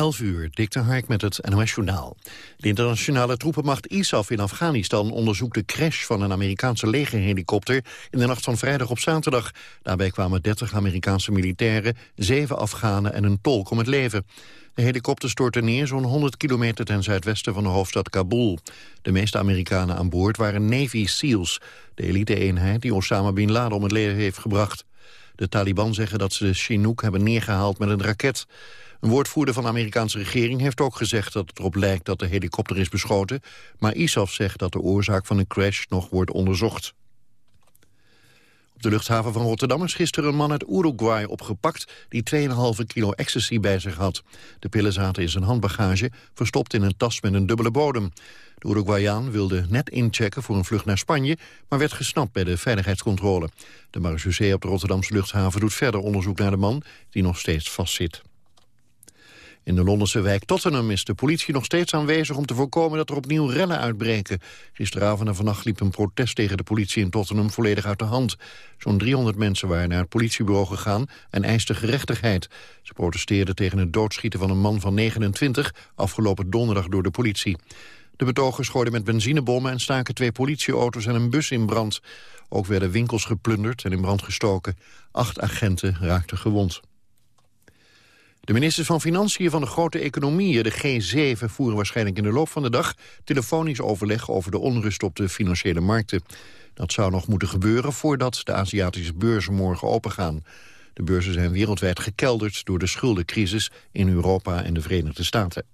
11 uur, Dick Hark met het NOS-journaal. De internationale troepenmacht ISAF in Afghanistan onderzoekt de crash van een Amerikaanse legerhelikopter in de nacht van vrijdag op zaterdag. Daarbij kwamen 30 Amerikaanse militairen, 7 Afghanen en een tolk om het leven. De helikopter stortte neer zo'n 100 kilometer ten zuidwesten van de hoofdstad Kabul. De meeste Amerikanen aan boord waren Navy SEALs, de elite-eenheid die Osama Bin Laden om het leven heeft gebracht. De Taliban zeggen dat ze de Chinook hebben neergehaald met een raket. Een woordvoerder van de Amerikaanse regering heeft ook gezegd dat het erop lijkt dat de helikopter is beschoten, maar ISAF zegt dat de oorzaak van de crash nog wordt onderzocht. Op de luchthaven van Rotterdam is gisteren een man uit Uruguay opgepakt die 2,5 kilo ecstasy bij zich had. De pillen zaten in zijn handbagage, verstopt in een tas met een dubbele bodem. De Uruguayaan wilde net inchecken voor een vlucht naar Spanje, maar werd gesnapt bij de veiligheidscontrole. De marechaussee op de Rotterdamse luchthaven doet verder onderzoek naar de man, die nog steeds vastzit. In de Londense wijk Tottenham is de politie nog steeds aanwezig om te voorkomen dat er opnieuw rellen uitbreken. Gisteravond en vannacht liep een protest tegen de politie in Tottenham volledig uit de hand. Zo'n 300 mensen waren naar het politiebureau gegaan en eisten gerechtigheid. Ze protesteerden tegen het doodschieten van een man van 29 afgelopen donderdag door de politie. De betogers gooiden met benzinebommen en staken twee politieauto's en een bus in brand. Ook werden winkels geplunderd en in brand gestoken. Acht agenten raakten gewond. De ministers van Financiën van de grote economieën, de G7, voeren waarschijnlijk in de loop van de dag telefonisch overleg over de onrust op de financiële markten. Dat zou nog moeten gebeuren voordat de Aziatische beurzen morgen opengaan. De beurzen zijn wereldwijd gekelderd door de schuldencrisis in Europa en de Verenigde Staten.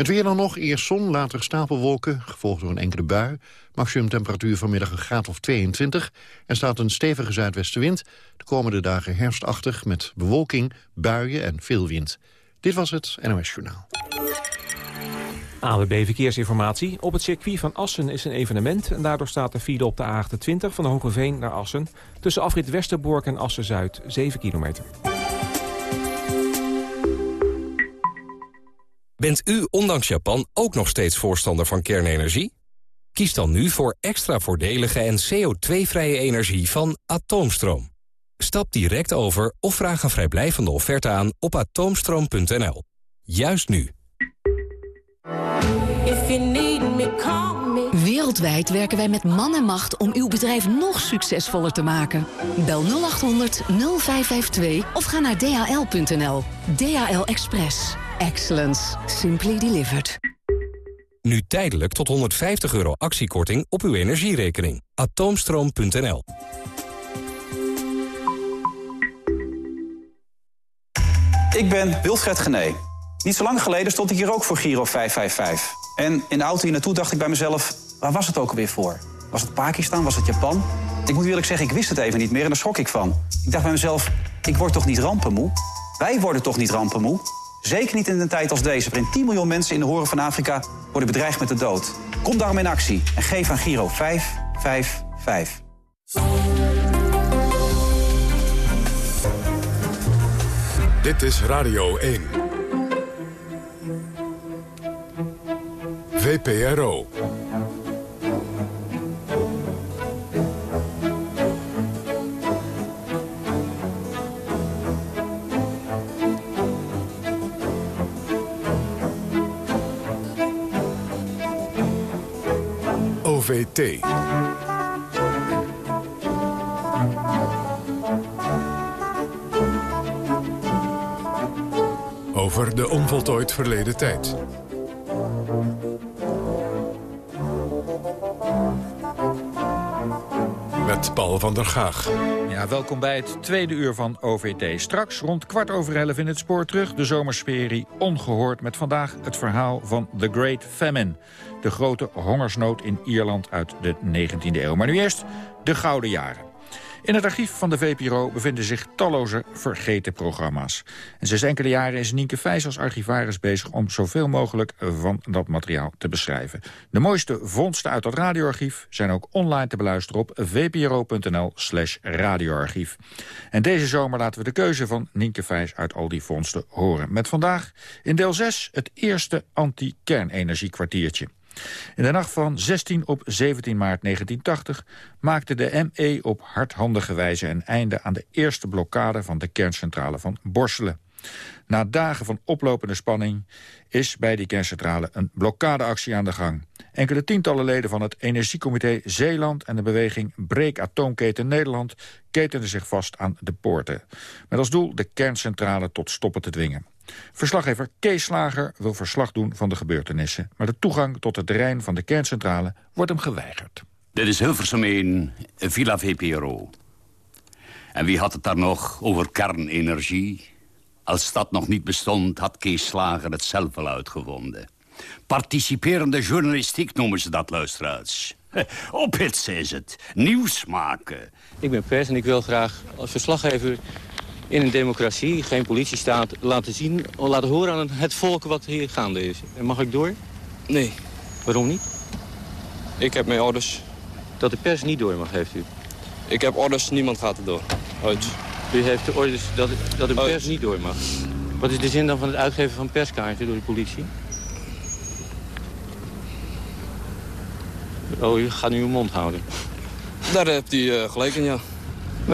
Het weer dan nog, eerst zon, later stapelwolken, gevolgd door een enkele bui. Maximum temperatuur vanmiddag een graad of 22. Er staat een stevige zuidwestenwind. De komende dagen herfstachtig met bewolking, buien en veel wind. Dit was het NOS Journaal. ABB Verkeersinformatie. Op het circuit van Assen is een evenement... en daardoor staat de file op de A28 van Hogeveen naar Assen... tussen afrit Westerbork en Assen-Zuid, 7 kilometer. Bent u ondanks Japan ook nog steeds voorstander van kernenergie? Kies dan nu voor extra voordelige en CO2-vrije energie van Atoomstroom. Stap direct over of vraag een vrijblijvende offerte aan op atoomstroom.nl. Juist nu. Wereldwijd werken wij met man en macht om uw bedrijf nog succesvoller te maken. Bel 0800 0552 of ga naar dhl.nl. DHL Express. Excellence. Simply delivered. Nu tijdelijk tot 150 euro actiekorting op uw energierekening. Atoomstroom.nl Ik ben Wilfred Gené. Niet zo lang geleden stond ik hier ook voor Giro 555. En in de auto hier naartoe dacht ik bij mezelf... waar was het ook alweer voor? Was het Pakistan? Was het Japan? Ik moet eerlijk zeggen, ik wist het even niet meer en daar schrok ik van. Ik dacht bij mezelf, ik word toch niet rampenmoe? Wij worden toch niet rampenmoe? Zeker niet in een tijd als deze, waarin 10 miljoen mensen in de horen van Afrika worden bedreigd met de dood. Kom daarom in actie en geef aan Giro 555. Dit is Radio 1. VPRO. Over de onvoltooid verleden tijd. Paul van der Gaag. Ja, welkom bij het tweede uur van OVT. Straks rond kwart over elf in het spoor terug. De zomersferie ongehoord met vandaag het verhaal van The Great Famine. De grote hongersnood in Ierland uit de 19e eeuw. Maar nu eerst de gouden jaren. In het archief van de VPRO bevinden zich talloze vergeten programma's. En sinds enkele jaren is Nienke Vijs als archivaris bezig... om zoveel mogelijk van dat materiaal te beschrijven. De mooiste vondsten uit dat radioarchief zijn ook online te beluisteren... op vpro.nl slash radioarchief. En deze zomer laten we de keuze van Nienke Vijs uit al die vondsten horen. Met vandaag in deel 6 het eerste anti-kernenergiekwartiertje. In de nacht van 16 op 17 maart 1980 maakte de ME op hardhandige wijze een einde aan de eerste blokkade van de kerncentrale van Borselen. Na dagen van oplopende spanning is bij die kerncentrale een blokkadeactie aan de gang. Enkele tientallen leden van het Energiecomité Zeeland en de beweging Breek Atoomketen Nederland ketenden zich vast aan de poorten. Met als doel de kerncentrale tot stoppen te dwingen. Verslaggever Kees Slager wil verslag doen van de gebeurtenissen... maar de toegang tot het terrein van de kerncentrale wordt hem geweigerd. Dit is Hilversum 1, Villa VPRO. En wie had het daar nog over kernenergie? Als dat nog niet bestond, had Kees Slager het zelf wel uitgevonden. Participerende journalistiek noemen ze dat, luisteraars. Ophitsen is het. Nieuws maken. Ik ben pers en ik wil graag als verslaggever in een democratie, geen politiestaat, laten zien, laten horen aan het volk wat hier gaande is. En mag ik door? Nee. Waarom niet? Ik heb mijn orders. Dat de pers niet door mag, heeft u? Ik heb orders, niemand gaat er door. Uit. U heeft de orders dat, dat de pers niet door mag. Wat is de zin dan van het uitgeven van perskaarten door de politie? Oh, u gaat nu uw mond houden. Daar hebt u uh, gelijk in, ja.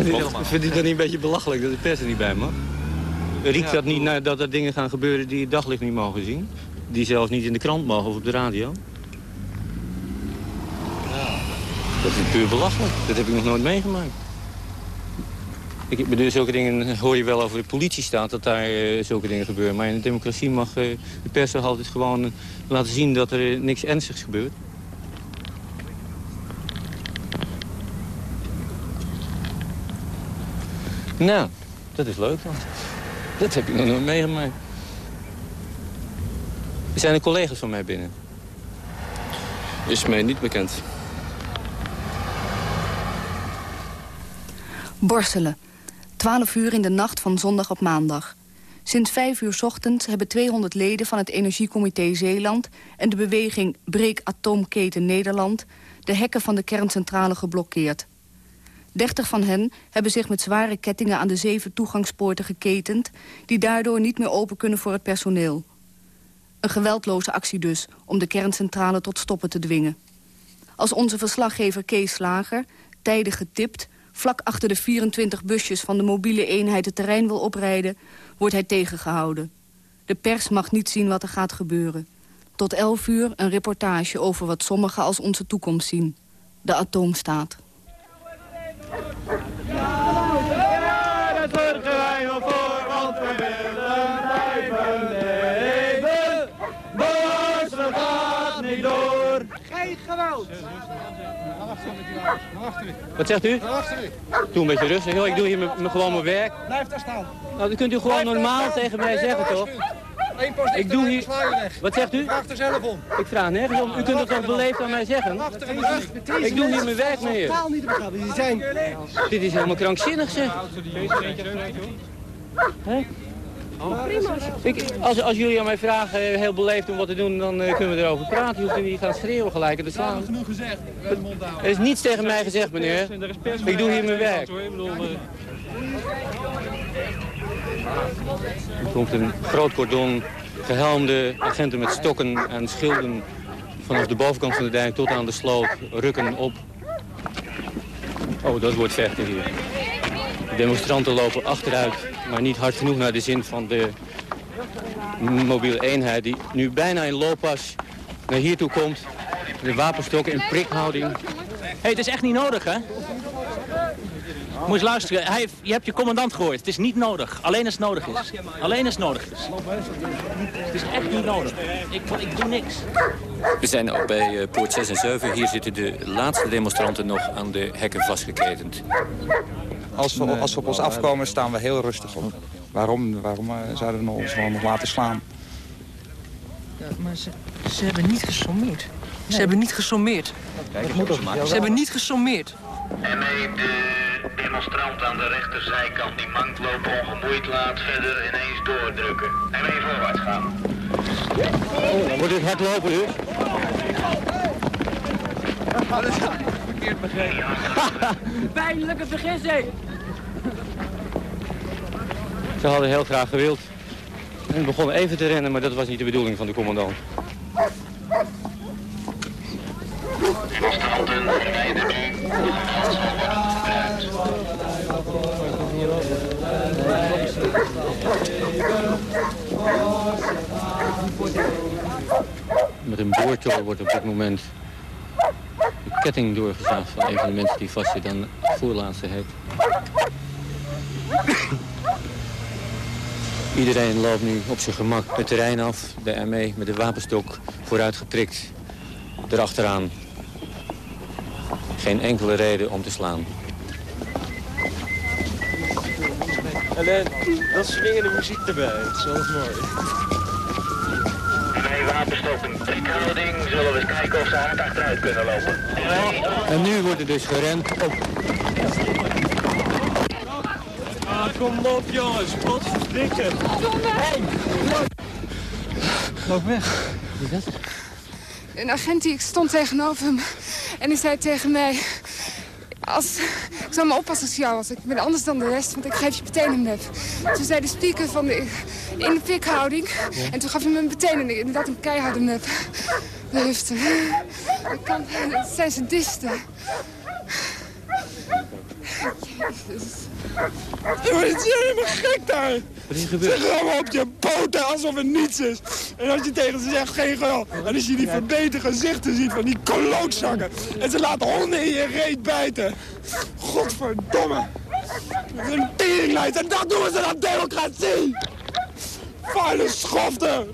Maar vindt u dat niet een beetje belachelijk dat de pers er niet bij mag? Riekt dat niet naar dat er dingen gaan gebeuren die het daglicht niet mogen zien? Die zelfs niet in de krant mogen of op de radio? Dat is puur belachelijk. Dat heb ik nog nooit meegemaakt. Ik bedoel, zulke dingen hoor je wel over de politiestaat, dat daar uh, zulke dingen gebeuren. Maar in de democratie mag uh, de pers toch altijd gewoon uh, laten zien dat er niks ernstigs gebeurt. Nou, dat is leuk dan. Dat heb ik nog nooit meegemaakt. Er zijn er collega's van mij binnen. Is mij niet bekend. Borselen. 12 uur in de nacht van zondag op maandag. Sinds 5 uur ochtends hebben 200 leden van het Energiecomité Zeeland... en de beweging Breek Atoomketen Nederland... de hekken van de kerncentrale geblokkeerd. 30 van hen hebben zich met zware kettingen aan de zeven toegangspoorten geketend... die daardoor niet meer open kunnen voor het personeel. Een geweldloze actie dus, om de kerncentrale tot stoppen te dwingen. Als onze verslaggever Kees Slager, tijdig getipt vlak achter de 24 busjes van de mobiele eenheid het terrein wil oprijden, wordt hij tegengehouden. De pers mag niet zien wat er gaat gebeuren. Tot 11 uur een reportage over wat sommigen als onze toekomst zien. De atoomstaat. Ja, dat zorgen wij wel voor, want we willen blijven leven. Boos, gaat niet door. Geen geweld. Wat zegt u? Doe een beetje rustig. Joh, ik doe hier me, gewoon mijn werk. Blijf daar staan. Nou, dat kunt u gewoon normaal tegen mij zeggen, toch? Ik doe hier... Wat zegt u? Vraag er zelf om. Ik vraag nergens om. U kunt het toch beleefd aan mij zeggen? Ik doe hier mijn werk, meneer. Niet te begrijpen. Die zijn... Dit is helemaal krankzinnig, zeg. Hè? Ik, als, als jullie aan mij vragen heel beleefd om wat te doen, dan uh, kunnen we erover praten. Je hoeft niet gaan schreeuwen gelijk en te slaan. genoeg gezegd. Er is niets tegen mij gezegd, meneer. Ik doe hier mijn werk. Er komt een groot cordon gehelmde agenten met stokken en schilden vanaf de bovenkant van de dijk tot aan de sloot rukken op. Oh, dat wordt vechten hier. De demonstranten lopen achteruit, maar niet hard genoeg naar de zin van de mobiele eenheid... die nu bijna in looppas naar hier toe komt. De wapenstokken in prikhouding. Hey, het is echt niet nodig, hè? Moet eens luisteren, Hij heeft, je hebt je commandant gehoord. Het is niet nodig. Alleen als het nodig is. Alleen als het nodig is. Het is echt niet nodig. Ik, ik doe niks. We zijn ook bij uh, poort 6 en 7. Hier zitten de laatste demonstranten nog aan de hekken vastgeketend. Als we, als we op ons afkomen staan we heel rustig op. Waarom, waarom uh, zouden we ons nog, nog laten slaan? Ja, maar ze, ze hebben niet gesommeerd. Ze hebben niet gesommeerd. Kijk, ze hebben niet gesommeerd. Demonstrant aan de rechterzijkant die mankloop ongemoeid laat verder ineens doordrukken. En mee voorwaarts gaan. Oh, dan wordt het hardlopen dus. Dat is verkeerd begrepen. Pijnlijke vergissing. Ze hadden heel graag gewild. En begonnen even te rennen, maar dat was niet de bedoeling van de commandant. Demonstranten vermijden nu. Met een wordt op dit moment de ketting doorgezaagd van een van de mensen die vastzit aan de voorlaatste hek. Iedereen loopt nu op zijn gemak het terrein af. De ME met de wapenstok vooruit geprikt. Erachteraan. Geen enkele reden om te slaan. Alleen, dat swingende muziek erbij. Dat is wel eens mooi. Twee wapenstokken, prikhouding. Zullen we eens kijken of ze hard achteruit kunnen lopen. En nu wordt er dus gerend op Ah, kom op jongens, wat verdikken. Hey. Loop weg. Wie is dat? Een agent die ik stond tegenover hem. En die zei tegen mij... Als, ik zal me oppassen als jou was. Ik ben anders dan de rest, want ik geef je meteen een map. Toen zei de speaker van de, in de pikhouding. En toen gaf hij me meteen een, inderdaad een keiharde map. De hufte. Dat kan, het zijn sadisten. Je bent helemaal gek daar. Wat is er Ze gebeurd? rammen op je poten alsof het niets is. En als je tegen ze zegt geen geld. En als je die verbeterde gezichten ziet van die klootzakken. En ze laten honden in je reet bijten. Godverdomme. Dat is een teringlijst en dat noemen ze dan democratie. Vuile schoften.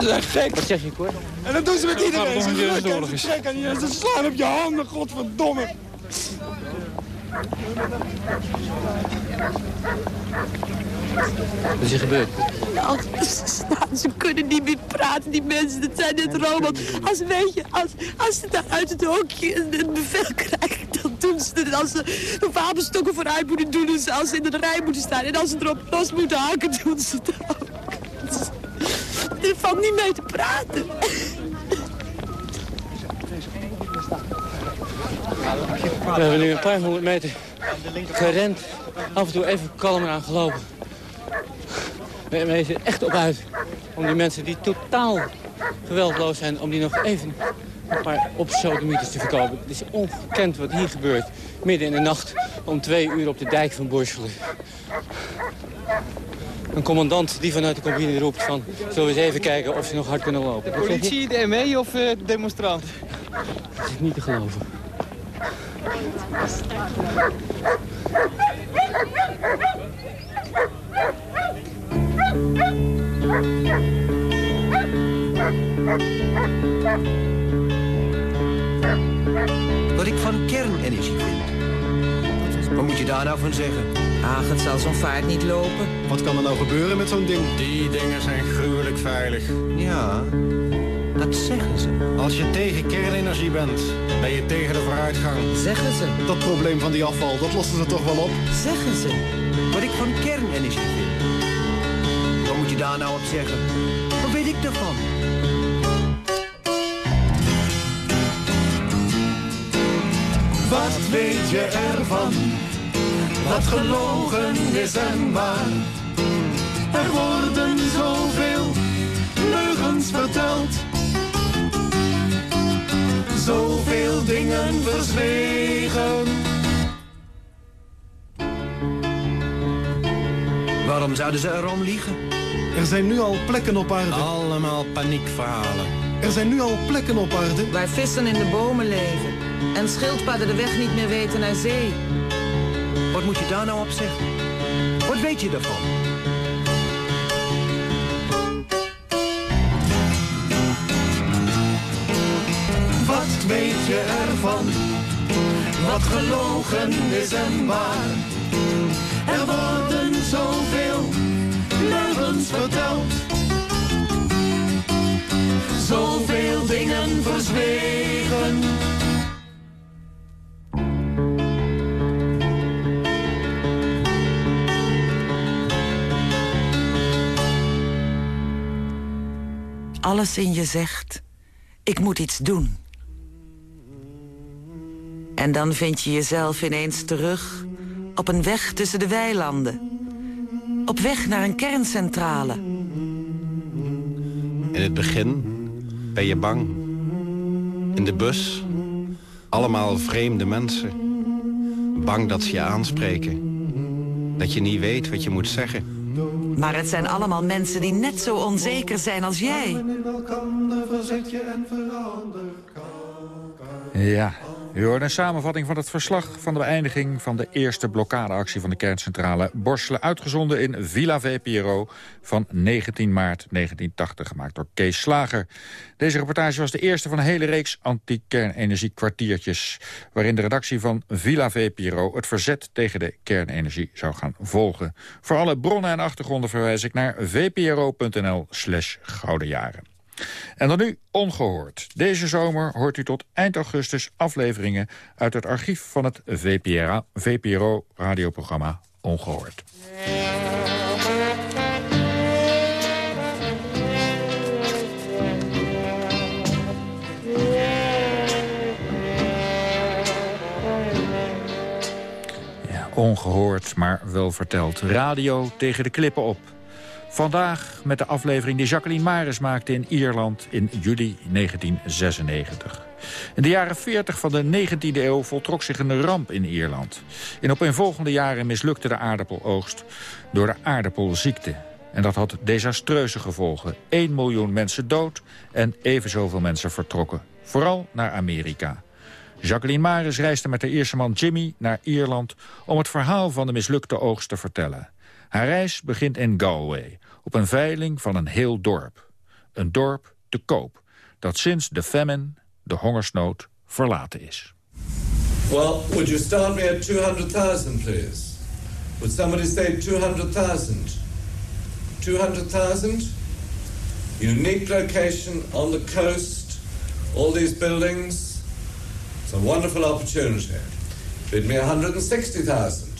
Ze zijn gek. Wat zeg je, Cor? En dat doen ze met iedereen. het Ze het ze is. trekken je en ze slaan op je handen, godverdomme. Wat is er gebeurd? Nou, ze, kunnen niet meer praten, die mensen. Dat zijn net robots. Als, weet je, als, als ze daar uit het hokje een, bevel krijgen, dan doen ze het. Als ze de wapenstokken vooruit moeten doen, als ze in de rij moeten staan. En als ze erop los moeten haken, doen ze het ook. Er valt niet mee te praten. We hebben nu een paar honderd meter gerend. Af en toe even kalm aan gelopen. We zijn er echt op uit om die mensen die totaal geweldloos zijn... om die nog even een paar opsodemieters te verkopen. Het is ongekend wat hier gebeurt. Midden in de nacht om twee uur op de dijk van Borselen. Een commandant die vanuit de cabine roept van... zullen we eens even kijken of ze nog hard kunnen lopen. De politie, de ME of eh, de demonstrant? Dat is niet te geloven. Wat ik van kernenergie vind. Wat moet je daar nou van zeggen? Ach, het zal zo'n vaart niet lopen. Wat kan er nou gebeuren met zo'n ding? Die dingen zijn gruwelijk veilig. Ja, dat zeggen ze. Als je tegen kernenergie bent, ben je tegen de vooruitgang. Zeggen ze. Dat probleem van die afval, dat lossen ze toch wel op? Zeggen ze. Wat ik van kernenergie vind. Wat moet je daar nou op zeggen? Wat weet ik ervan? Wat weet je ervan? Wat gelogen is en waar. Er worden zoveel leugens verteld. Zoveel dingen verzwegen. Waarom zouden ze erom liegen? Er zijn nu al plekken op aarde. Allemaal paniekverhalen. Er zijn nu al plekken op aarde. Waar vissen in de bomen leven. En schildpadden de weg niet meer weten naar zee. Wat moet je daar nou op zeggen? Wat weet je ervan? Je ervan? Wat gelogen is en waar. Er worden zoveel leugens verteld. Zoveel dingen verzwegen. Alles in je zegt, ik moet iets doen. En dan vind je jezelf ineens terug op een weg tussen de weilanden. Op weg naar een kerncentrale. In het begin ben je bang. In de bus, allemaal vreemde mensen. Bang dat ze je aanspreken. Dat je niet weet wat je moet zeggen. Maar het zijn allemaal mensen die net zo onzeker zijn als jij. Ja, u hoort een samenvatting van het verslag van de beëindiging van de eerste blokkadeactie van de kerncentrale Borselen, uitgezonden in Villa VPRO van 19 maart 1980, gemaakt door Kees Slager. Deze reportage was de eerste van een hele reeks anti-kernenergiekwartiertjes, waarin de redactie van Villa VPRO het verzet tegen de kernenergie zou gaan volgen. Voor alle bronnen en achtergronden verwijs ik naar vpro.nl slash goudejaren. En dan nu ongehoord. Deze zomer hoort u tot eind augustus afleveringen... uit het archief van het VPRO-radioprogramma Ongehoord. Ongehoord, maar wel verteld. Radio tegen de klippen op. Vandaag met de aflevering die Jacqueline Maris maakte in Ierland in juli 1996. In de jaren 40 van de 19e eeuw voltrok zich een ramp in Ierland. In opeenvolgende jaren mislukte de aardappeloogst door de aardappelziekte. En dat had desastreuze gevolgen. 1 miljoen mensen dood en even zoveel mensen vertrokken. Vooral naar Amerika. Jacqueline Maris reisde met haar Ierse man Jimmy naar Ierland... om het verhaal van de mislukte oogst te vertellen. Haar reis begint in Galway, op een veiling van een heel dorp. Een dorp te koop, dat sinds de famine, de hongersnood, verlaten is. Well, would you start me at 200,000, please? Would somebody say 200,000? 200,000? Unique location on the coast, all these buildings. It's a wonderful opportunity. Bid me 160,000.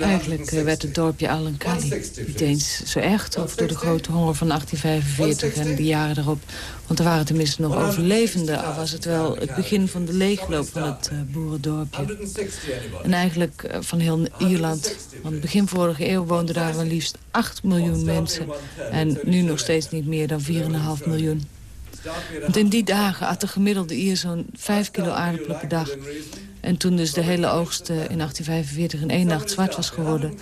Eigenlijk eh, werd het dorpje Alenkali niet eens zo erg getroffen door de grote honger van 1845 en de jaren erop. Want er waren tenminste nog overlevenden, al was het wel het begin van de leegloop van het uh, boerendorpje. En eigenlijk uh, van heel Ierland, want begin vorige eeuw woonden daar wel liefst 8 miljoen mensen. En nu nog steeds niet meer dan 4,5 miljoen. Want in die dagen at de gemiddelde Ier zo'n 5 kilo aardappelen per dag. En toen dus de hele oogst in 1845 in één nacht zwart was geworden...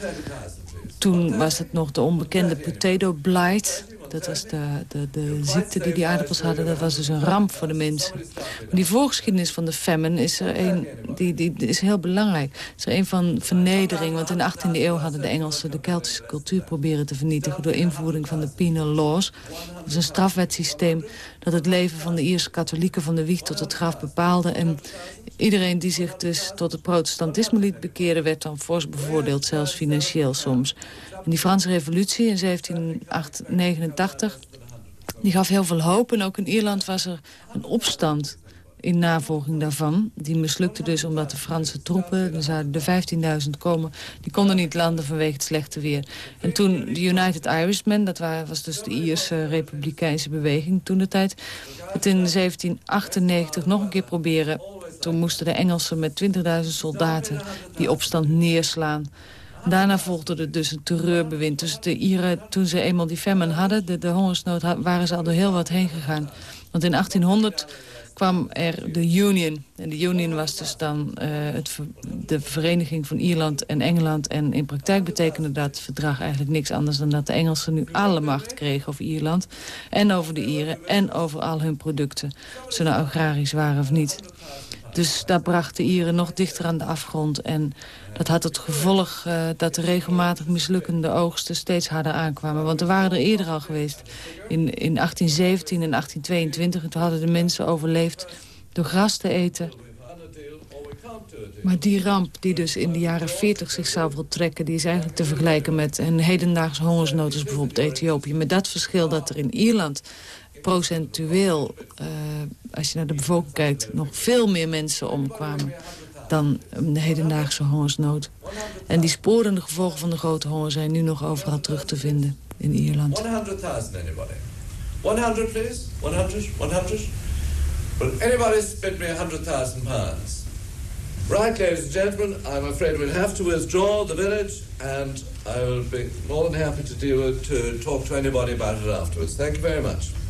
toen was het nog de onbekende potato blight. Dat was de, de, de ziekte die die aardappels hadden. Dat was dus een ramp voor de mensen. Maar die voorgeschiedenis van de famine is, er een, die, die, is heel belangrijk. Het is er een van vernedering. Want in de 18e eeuw hadden de Engelsen de Keltische cultuur proberen te vernietigen... door invoering van de penal laws. Dat is een strafwetsysteem dat het leven van de Ierse katholieken van de wieg tot het graf bepaalde. En iedereen die zich dus tot het protestantisme liet bekeren... werd dan fors bevoordeeld, zelfs financieel soms. En die Franse revolutie in 1789 die gaf heel veel hoop. En ook in Ierland was er een opstand in navolging daarvan. Die mislukte dus omdat de Franse troepen, er zouden er 15.000 komen... die konden niet landen vanwege het slechte weer. En toen de United Irishmen, dat was dus de Ierse republikeinse beweging toen de tijd... het in 1798 nog een keer proberen. Toen moesten de Engelsen met 20.000 soldaten die opstand neerslaan... Daarna volgde er dus een terreurbewind. Dus de Ieren, toen ze eenmaal die famine hadden, de, hongersnood, waren ze al door heel wat heen gegaan. Want in 1800 kwam er de Union. En de Union was dus dan uh, het, de vereniging van Ierland en Engeland. En in praktijk betekende dat verdrag eigenlijk niks anders... dan dat de Engelsen nu alle macht kregen over Ierland. En over de Ieren en over al hun producten. Of ze nou agrarisch waren of niet. Dus dat bracht de Ieren nog dichter aan de afgrond. En dat had het gevolg uh, dat de regelmatig mislukkende oogsten steeds harder aankwamen. Want er waren er eerder al geweest. In, in 1817 en 1822. En toen hadden de mensen overleefd door gras te eten. Maar die ramp die dus in de jaren 40 zich zou voltrekken... die is eigenlijk te vergelijken met een hedendaagse hongersnood... als bijvoorbeeld Ethiopië. Met dat verschil dat er in Ierland procentueel, uh, als je naar de bevolking kijkt... nog veel meer mensen omkwamen dan de hedendaagse hongersnood. En die sporende gevolgen van de grote honger zijn nu nog overal terug te vinden in Ierland. 100.000 anybody? 100 please? 100? 100? Well, anybody's bid me 100,000 pounds. Right, ladies and gentlemen, I'm afraid we'll have to withdraw the village and I will be more than happy to, deal, to talk to anybody about it afterwards. Thank you very much.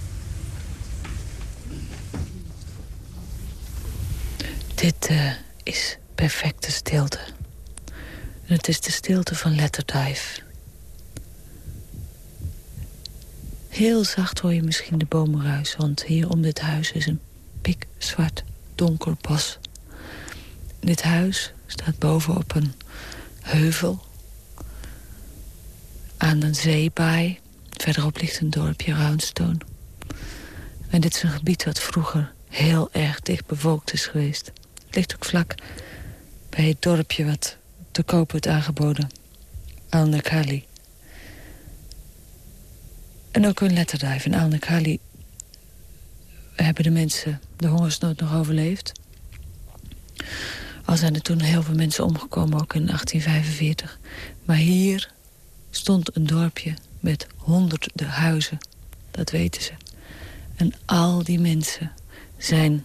Dit uh, is perfecte stilte. Het is de stilte van Letterdive. Heel zacht hoor je misschien de bomenruis, want hier om dit huis is een pikzwart donker bos. Dit huis staat bovenop een heuvel aan een zeebaai. Verderop ligt een dorpje Roundstone. En dit is een gebied wat vroeger heel erg dicht bevolkt is geweest. Ligt ook vlak bij het dorpje wat te koop wordt aangeboden. Al-Nakali. En ook in Letterdive in Al-Nakali hebben de mensen de hongersnood nog overleefd. Al zijn er toen heel veel mensen omgekomen, ook in 1845. Maar hier stond een dorpje met honderden huizen. Dat weten ze. En al die mensen zijn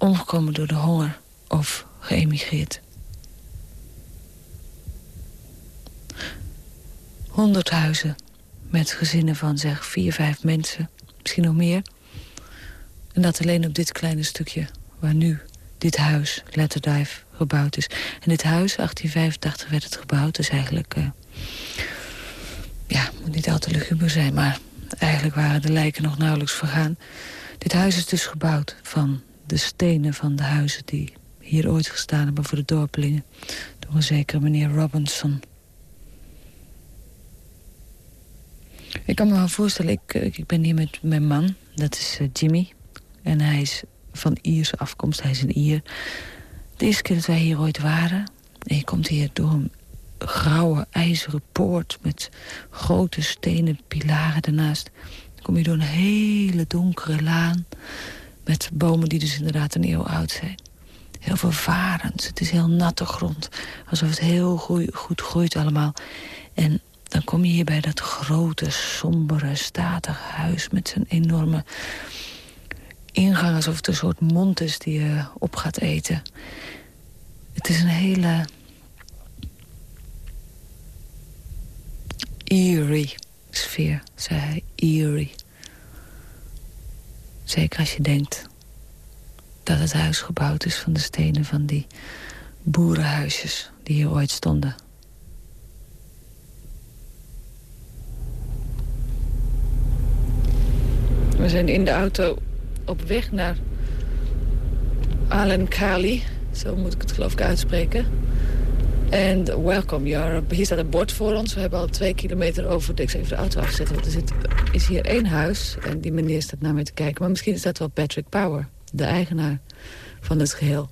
omgekomen door de honger of geëmigreerd. Honderd huizen met gezinnen van zeg vier, vijf mensen. Misschien nog meer. En dat alleen op dit kleine stukje waar nu dit huis, Letterdive, gebouwd is. En dit huis, 1885 werd het gebouwd, dus eigenlijk... Uh, ja, moet niet al te zijn, maar eigenlijk waren de lijken nog nauwelijks vergaan. Dit huis is dus gebouwd van de stenen van de huizen... die hier ooit gestaan hebben voor de dorpelingen. Door een zekere meneer Robinson. Ik kan me wel voorstellen, ik, ik ben hier met mijn man, dat is uh, Jimmy. En hij is van Ierse afkomst, hij is een Ier. De eerste keer dat wij hier ooit waren... en je komt hier door een grauwe ijzeren poort... met grote stenen pilaren ernaast. Dan kom je door een hele donkere laan... met bomen die dus inderdaad een eeuw oud zijn. Heel veel varens, het is heel natte grond. Alsof het heel goed, goed groeit allemaal. En dan kom je hier bij dat grote, sombere, statige huis... met zijn enorme ingang alsof het een soort mond is die je op gaat eten. Het is een hele... eerie sfeer, zei hij. Eerie. Zeker als je denkt dat het huis gebouwd is van de stenen van die boerenhuisjes die hier ooit stonden. We zijn in de auto op weg naar Alenkali. Zo moet ik het geloof ik uitspreken. En welcome, Jara. Hier staat een bord voor ons. We hebben al twee kilometer over. Ik zal even de auto afzetten, want er zit, is hier één huis. En die meneer staat naar mij te kijken. Maar misschien is dat wel Patrick Power, de eigenaar van het geheel.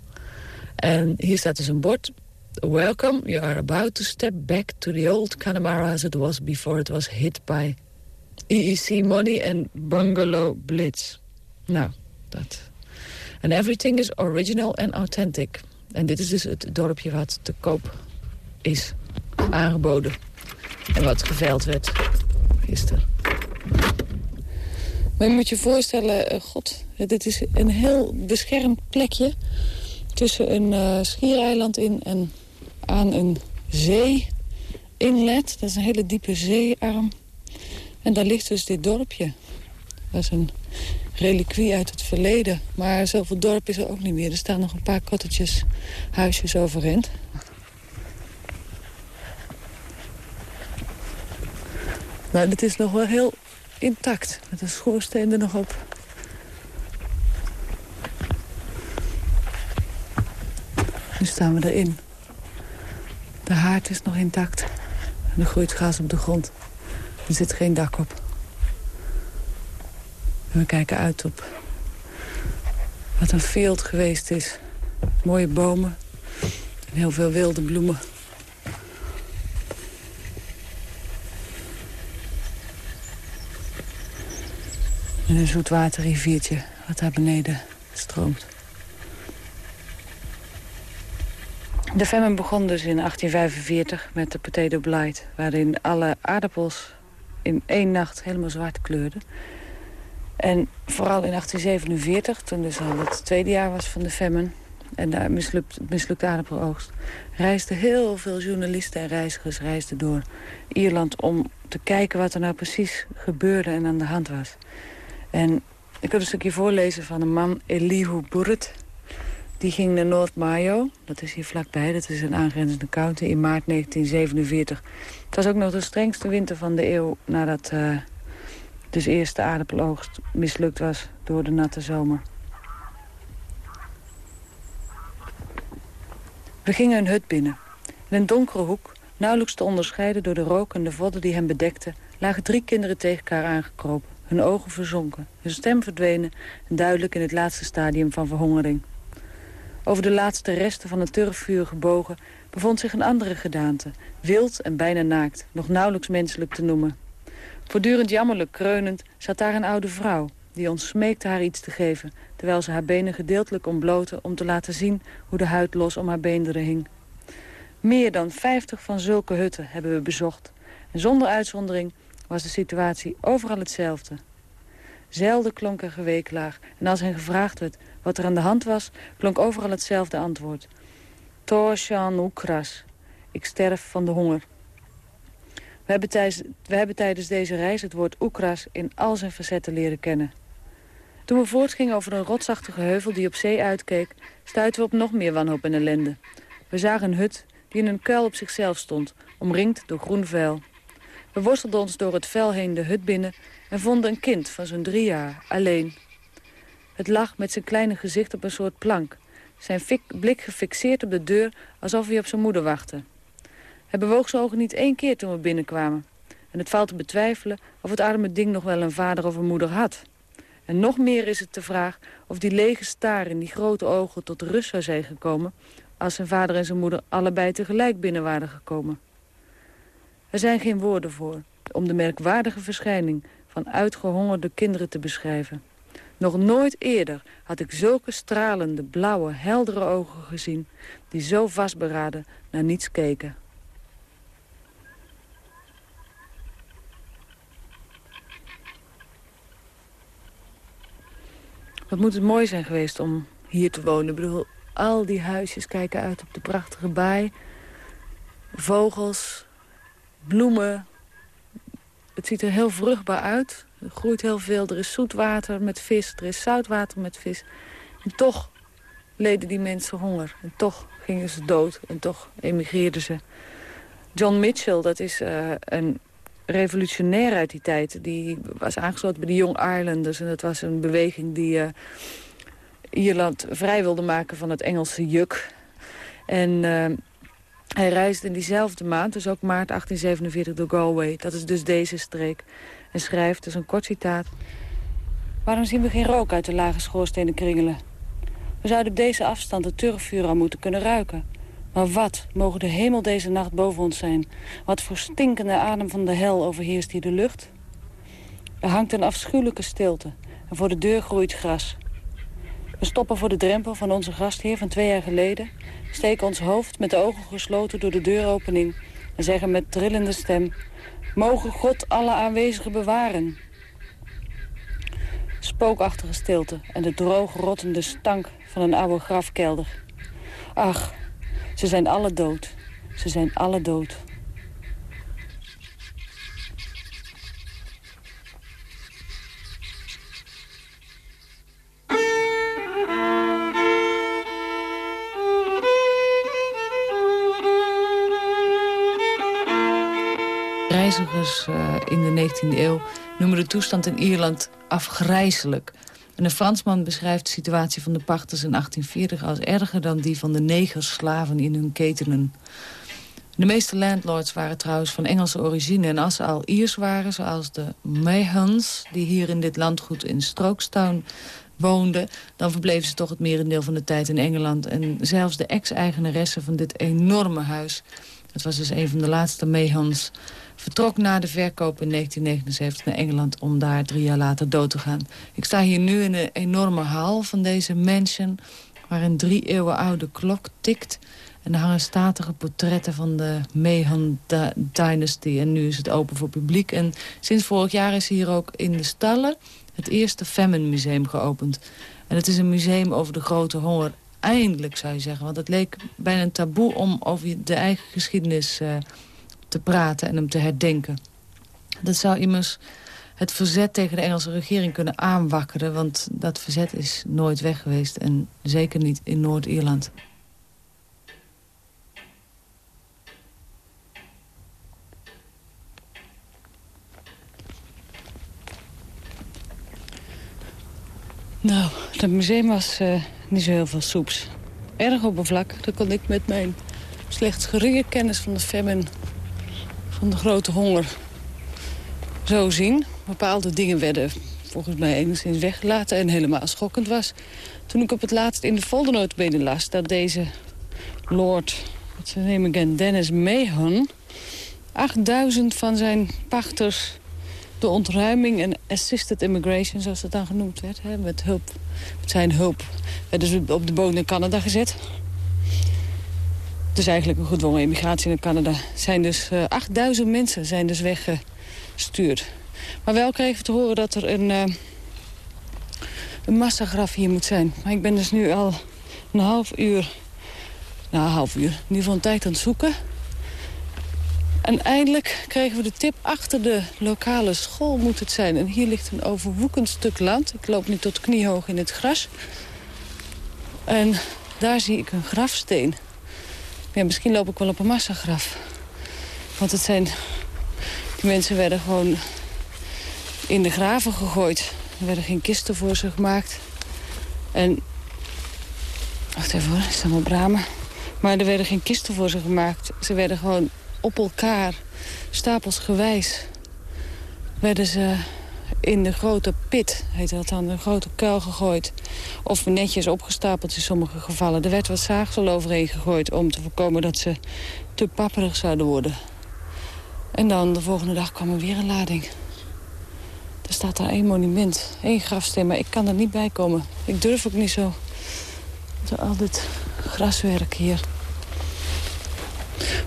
En hier staat dus een bord. Welcome, you are about to step back to the old Connemara as it was before it was hit by EEC Money and Bungalow Blitz. Nou, dat. And everything is original and authentic. En dit is dus het dorpje wat te koop is aangeboden. En wat geveild werd gisteren. Maar je moet je voorstellen, uh, god, dit is een heel beschermd plekje... tussen een uh, schiereiland in en aan een zee-inlet. Dat is een hele diepe zeearm. En daar ligt dus dit dorpje. Dat is een reliquie uit het verleden. Maar zoveel dorp is er ook niet meer. Er staan nog een paar cottages, huisjes overeind. Nou, dit is nog wel heel intact. Met een schoorsteen er nog op. Nu staan we erin. De haard is nog intact. En er groeit gras op de grond. Er zit geen dak op. We kijken uit op wat een field geweest is. Mooie bomen en heel veel wilde bloemen. En een zoetwaterriviertje wat daar beneden stroomt. De Femmen begon dus in 1845 met de Potato Blight... waarin alle aardappels in één nacht helemaal zwart kleurden. En vooral in 1847, toen dus al het tweede jaar was van de Femmen... en daar mislukt, mislukte aardappeloogst... reisden heel veel journalisten en reizigers reisden door Ierland... om te kijken wat er nou precies gebeurde en aan de hand was. En ik wil een stukje voorlezen van een man, Elihu Burrit... Die ging naar North Mayo, dat is hier vlakbij, dat is een aangrenzende county, in maart 1947. Het was ook nog de strengste winter van de eeuw nadat uh, dus eerste aardappeloogst mislukt was door de natte zomer. We gingen een hut binnen. In een donkere hoek, nauwelijks te onderscheiden door de rook en de vodden die hem bedekten, lagen drie kinderen tegen elkaar aangekropen, hun ogen verzonken, hun stem verdwenen en duidelijk in het laatste stadium van verhongering. Over de laatste resten van het turfvuur gebogen bevond zich een andere gedaante, wild en bijna naakt, nog nauwelijks menselijk te noemen. Voortdurend jammerlijk kreunend zat daar een oude vrouw, die ons smeekte haar iets te geven, terwijl ze haar benen gedeeltelijk ontblootte om te laten zien hoe de huid los om haar beenderen hing. Meer dan vijftig van zulke hutten hebben we bezocht. En zonder uitzondering was de situatie overal hetzelfde. Zelden klonk er geweeklaag. En als hen gevraagd werd wat er aan de hand was, klonk overal hetzelfde antwoord. Torshan Oekras. Ik sterf van de honger. We hebben, tijdens, we hebben tijdens deze reis het woord Oekras in al zijn facetten leren kennen. Toen we voortgingen over een rotsachtige heuvel die op zee uitkeek... stuitten we op nog meer wanhoop en ellende. We zagen een hut die in een kuil op zichzelf stond, omringd door groen vuil. We worstelden ons door het vel heen de hut binnen... en vonden een kind van zo'n drie jaar, alleen. Het lag met zijn kleine gezicht op een soort plank. Zijn blik gefixeerd op de deur, alsof hij op zijn moeder wachtte. Hij bewoog zijn ogen niet één keer toen we binnenkwamen. En het valt te betwijfelen of het arme ding nog wel een vader of een moeder had. En nog meer is het de vraag of die lege staar in die grote ogen tot rust zou zijn gekomen... als zijn vader en zijn moeder allebei tegelijk binnen waren gekomen. Er zijn geen woorden voor om de merkwaardige verschijning van uitgehongerde kinderen te beschrijven. Nog nooit eerder had ik zulke stralende, blauwe, heldere ogen gezien... die zo vastberaden naar niets keken. Wat moet het mooi zijn geweest om hier te wonen. Ik bedoel, al die huisjes kijken uit op de prachtige baai. Vogels, bloemen. Het ziet er heel vruchtbaar uit. Er groeit heel veel. Er is zoetwater met vis. Er is zoutwater met vis. En toch leden die mensen honger. En toch gingen ze dood. En toch emigreerden ze. John Mitchell, dat is uh, een revolutionair uit die tijd. Die was aangesloten bij de Young Irelanders. En dat was een beweging die uh, Ierland vrij wilde maken van het Engelse juk. En uh, hij reisde in diezelfde maand, dus ook maart 1847, door Galway. Dat is dus deze streek. En schrijft, dus een kort citaat. Waarom zien we geen rook uit de lage schoorstenen kringelen? We zouden op deze afstand het turfvuur al moeten kunnen ruiken. Maar wat mogen de hemel deze nacht boven ons zijn? Wat voor stinkende adem van de hel overheerst hier de lucht? Er hangt een afschuwelijke stilte en voor de deur groeit gras. We stoppen voor de drempel van onze gastheer van twee jaar geleden... steken ons hoofd met de ogen gesloten door de deuropening... en zeggen met trillende stem... Mogen God alle aanwezigen bewaren. Spookachtige stilte en de droog rottende stank van een oude grafkelder. Ach, ze zijn alle dood. Ze zijn alle dood. In de 19e eeuw noemen de toestand in Ierland afgrijzelijk. En een Fransman beschrijft de situatie van de pachters in 1840... als erger dan die van de negerslaven in hun ketenen. De meeste landlords waren trouwens van Engelse origine... en als ze al Iers waren, zoals de Mayhans... die hier in dit landgoed in Strokestown woonden... dan verbleven ze toch het merendeel van de tijd in Engeland. En zelfs de ex-eigenaresse van dit enorme huis... dat was dus een van de laatste Mayhans vertrok na de verkoop in 1979 naar Engeland om daar drie jaar later dood te gaan. Ik sta hier nu in een enorme hal van deze mansion... waar een drie eeuwen oude klok tikt... En er hangen statige portretten van de Mehan Dynasty. En nu is het open voor publiek. En sinds vorig jaar is hier ook in de stallen het eerste Famine Museum geopend. En het is een museum over de grote honger. Eindelijk, zou je zeggen. Want het leek bijna een taboe om over de eigen geschiedenis... Uh, te praten en hem te herdenken. Dat zou immers het verzet tegen de Engelse regering kunnen aanwakkeren. Want dat verzet is nooit weg geweest. En zeker niet in Noord-Ierland. Nou, het museum was uh, niet zo heel veel soeps. Erg oppervlakkig. Dat kon ik met mijn slechts geringe kennis van de famine... van de grote honger zo zien. Bepaalde dingen werden volgens mij enigszins weggelaten en helemaal schokkend was. Toen ik op het laatst in de foldernotenbenen las dat deze lord, wat ze nemen again, Dennis Mahon... 8000 van zijn pachters de ontruiming en assisted immigration, zoals dat dan genoemd werd... Met, hulp, met zijn hulp, werden ze op de boot naar Canada gezet. Dus eigenlijk een gedwongen immigratie naar Canada. Zijn dus, uh, 8000 mensen zijn dus weggestuurd. Maar wel kregen we te horen dat er een, uh, een massagraf hier moet zijn. Maar ik ben dus nu al een half uur, nou een half uur, in ieder geval een tijd aan het zoeken... En eindelijk kregen we de tip achter de lokale school moet het zijn. En hier ligt een overwoekend stuk land. Ik loop nu tot kniehoog in het gras. En daar zie ik een grafsteen. Ja, misschien loop ik wel op een massagraf. Want het zijn... Die mensen werden gewoon in de graven gegooid. Er werden geen kisten voor ze gemaakt. En... Wacht even hoor, er staan wel bramen. Maar er werden geen kisten voor ze gemaakt. Ze werden gewoon op elkaar, stapelsgewijs, werden ze in de grote pit, heet dat dan, een grote kuil gegooid. Of netjes opgestapeld in sommige gevallen. Er werd wat zaagsel overheen gegooid om te voorkomen dat ze te papperig zouden worden. En dan de volgende dag kwam er weer een lading. Er staat daar één monument, één grafsteen, maar ik kan er niet bij komen. Ik durf ook niet zo. Al dit graswerk hier.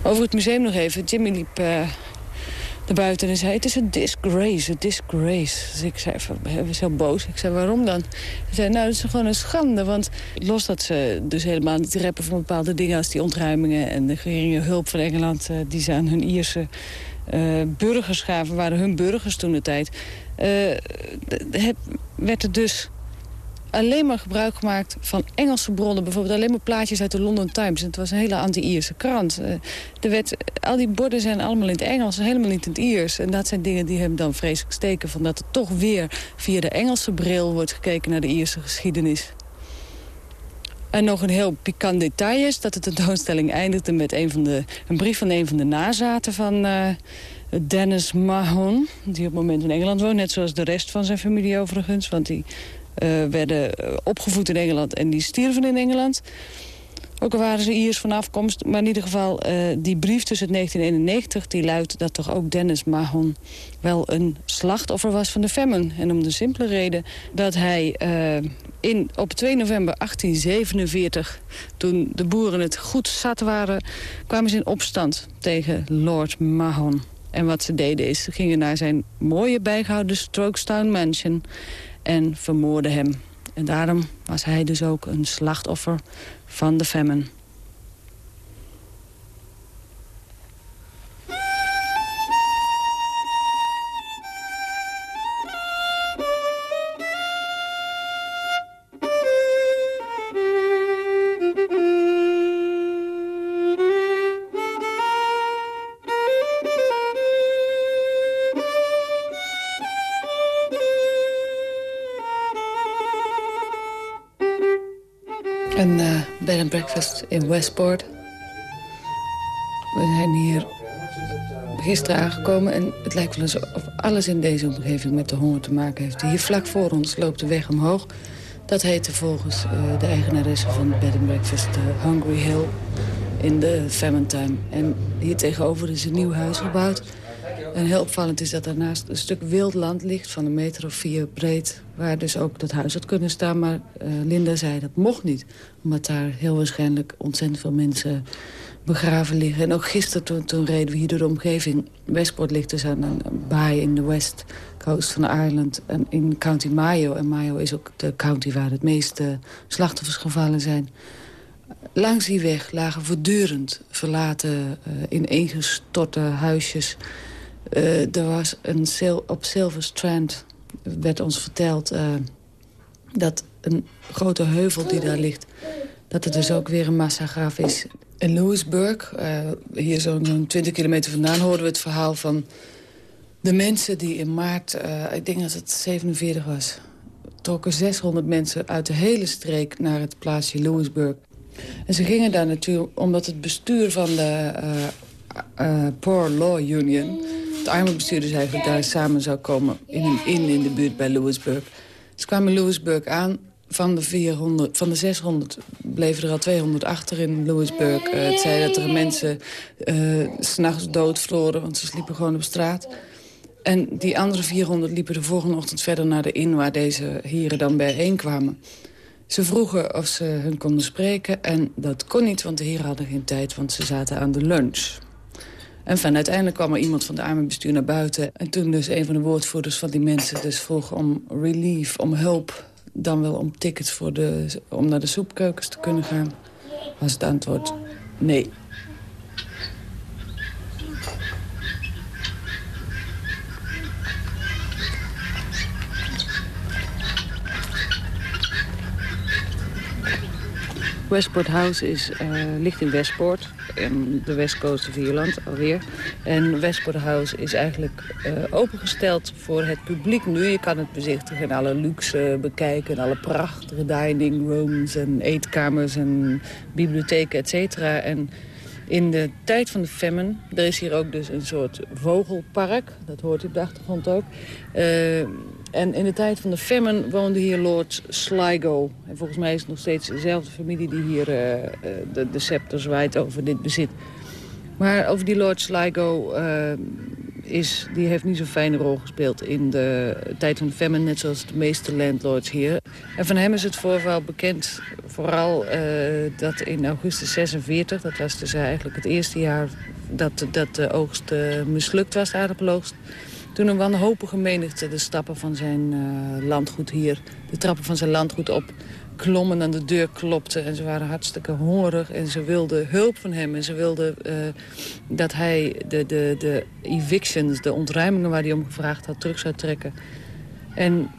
Over het museum nog even. Jimmy liep uh, buiten en zei... het is een disgrace, een disgrace. Dus ik zei, hij was heel boos. Ik zei, waarom dan? Hij zei, nou, het is gewoon een schande. Want los dat ze dus helemaal niet reppen van bepaalde dingen... als die ontruimingen en de geringe hulp van Engeland... Uh, die ze aan hun Ierse uh, burgers gaven, waren hun burgers toen de tijd... werd er dus alleen maar gebruik gemaakt van Engelse bronnen. Bijvoorbeeld alleen maar plaatjes uit de London Times. Het was een hele anti-Ierse krant. Uh, er werd, al die borden zijn allemaal in het Engels, helemaal niet in het Iers. En dat zijn dingen die hem dan vreselijk steken. Van dat er toch weer via de Engelse bril wordt gekeken naar de Ierse geschiedenis. En nog een heel pikant detail is dat de tentoonstelling eindigde met een, van de, een brief van een van de nazaten van uh, Dennis Mahon. Die op het moment in Engeland woont, net zoals de rest van zijn familie overigens. Want die werden opgevoed in Engeland en die stierven in Engeland. Ook al waren ze Iers van afkomst. Maar in ieder geval, uh, die brief tussen 1991... die luidt dat toch ook Dennis Mahon wel een slachtoffer was van de famine. En om de simpele reden dat hij in, op 2 november 1847... toen de boeren het goed zat waren... kwamen ze in opstand tegen Lord Mahon. En wat ze deden is, ze gingen naar zijn mooie bijgehouden Strokestown Mansion en vermoordde hem. En daarom was hij dus ook een slachtoffer van de famine. Een uh, bed and breakfast in Westport. We zijn hier gisteren aangekomen en het lijkt wel alsof alles in deze omgeving met de honger te maken heeft. Hier vlak voor ons loopt de weg omhoog. Dat heette volgens uh, de eigenaresse van bed and breakfast uh, Hungry Hill in de famine time. En hier tegenover is een nieuw huis gebouwd. En heel opvallend is dat daarnaast een stuk wild land ligt van een meter of vier breed. Waar dus ook dat huis had kunnen staan. Maar uh, Linda zei dat mocht niet. Omdat daar heel waarschijnlijk ontzettend veel mensen begraven liggen. En ook gisteren toen, toen reden we hier door de omgeving. Westport ligt dus aan een baai in de west coast van Ireland. En in County Mayo. En Mayo is ook de county waar het meeste slachtoffers gevallen zijn. Langs die weg lagen voortdurend verlaten, uh, ineengestorte huisjes Uh, er was een op Silver Strand, werd ons verteld... Uh, dat een grote heuvel die daar ligt... dat het dus ook weer een massagraf is. In Lewisburg, uh, hier zo'n zo 20 kilometer vandaan... hoorden we het verhaal van de mensen die in maart... ik denk dat het 47 was... trokken 600 mensen uit de hele streek naar het plaatsje Lewisburg. En ze gingen daar natuurlijk omdat het bestuur van de uh, Poor Law Union... het armenbestuur eigenlijk daar samen zou komen in een inn in de buurt bij Lewisburg. Ze kwamen Lewisburg aan. Van de, 400, van de 600 bleven er al 200 achter in Lewisburg. Uh, het zei dat er mensen uh, s'nachts doodvroren, want ze sliepen gewoon op straat. En die andere 400 liepen de volgende ochtend verder naar de inn... waar deze heren dan bijeenkwamen. Ze vroegen of ze hun konden spreken en dat kon niet, want de heren hadden geen tijd... want ze zaten aan de lunch. En van, uiteindelijk kwam er iemand van de armenbestuur naar buiten. En toen dus een van de woordvoerders van die mensen dus vroeg om relief, om hulp... dan wel om tickets voor de, om naar de soepkeukens te kunnen gaan... was het antwoord nee. Westport House is, uh, ligt in Westport, in de westcoast of Ierland alweer. En Westport House is eigenlijk uh, opengesteld voor het publiek nu. Je kan het bezichtigen en alle luxe bekijken, en alle prachtige dining rooms en eetkamers en bibliotheken, et cetera. En in de tijd van de famine, er is hier ook dus een soort vogelpark. Dat hoort u op de achtergrond ook. Uh, en in de tijd van de famine woonde hier Lord Sligo. En volgens mij is het nog steeds dezelfde familie die hier uh, de, de scepter zwaait over dit bezit. Maar over die Lord Sligo uh, is, die heeft niet zo'n fijne rol gespeeld in de tijd van de famine, net zoals de meeste landlords hier. En van hem is het voorval bekend, vooral dat in augustus 46, dat was dus eigenlijk het eerste jaar dat, dat de oogst mislukt was, de aardappeloogst. Toen een wanhopige menigte de stappen van zijn uh, landgoed hier, de trappen van zijn landgoed op, klommen aan de deur klopten. En ze waren hartstikke hongerig en ze wilden hulp van hem. En ze wilden uh, dat hij de, de, de evictions, de ontruimingen waar hij om gevraagd had, terug zou trekken. En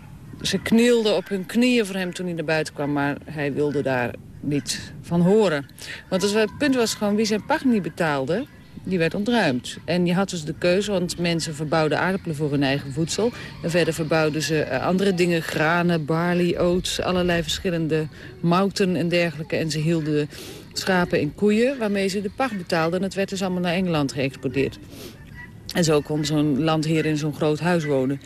ze knielden op hun knieën voor hem toen hij naar buiten kwam. Maar hij wilde daar niet van horen. Want het punt was gewoon wie zijn pacht niet betaalde die werd ontruimd. En je had dus de keuze, want mensen verbouwden aardappelen voor hun eigen voedsel. En verder verbouwden ze uh, andere dingen, granen, barley, oats, allerlei verschillende mouten en dergelijke. En ze hielden schapen en koeien waarmee ze de pacht betaalden. En het werd dus allemaal naar Engeland geëxporteerd. En zo kon zo'n landheer in zo'n groot huis wonen.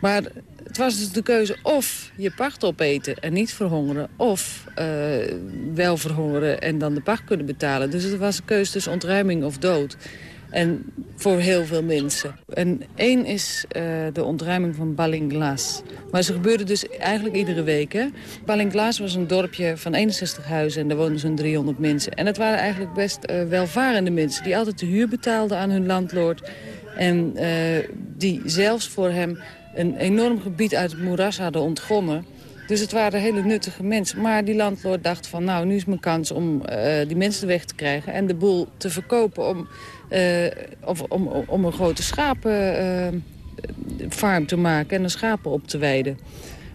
Maar het was dus de keuze of je pacht opeten en niet verhongeren... of uh, wel verhongeren en dan de pacht kunnen betalen. Dus het was een keuze tussen ontruiming of dood. En voor heel veel mensen. En één is uh, de ontruiming van Ballinglas. Maar ze gebeurde dus eigenlijk iedere week. Hè? Ballinglas was een dorpje van 61 huizen en daar woonden zo'n 300 mensen. En het waren eigenlijk best uh, welvarende mensen... die altijd de huur betaalden aan hun landlord... en die zelfs voor hem een enorm gebied uit het moeras hadden ontgonnen. Dus het waren hele nuttige mensen. Maar die landlord dacht van, nou, nu is mijn kans om uh, die mensen weg te krijgen... en de boel te verkopen om, uh, of, om, om een grote schapenfarm te maken... en de schapen op te weiden.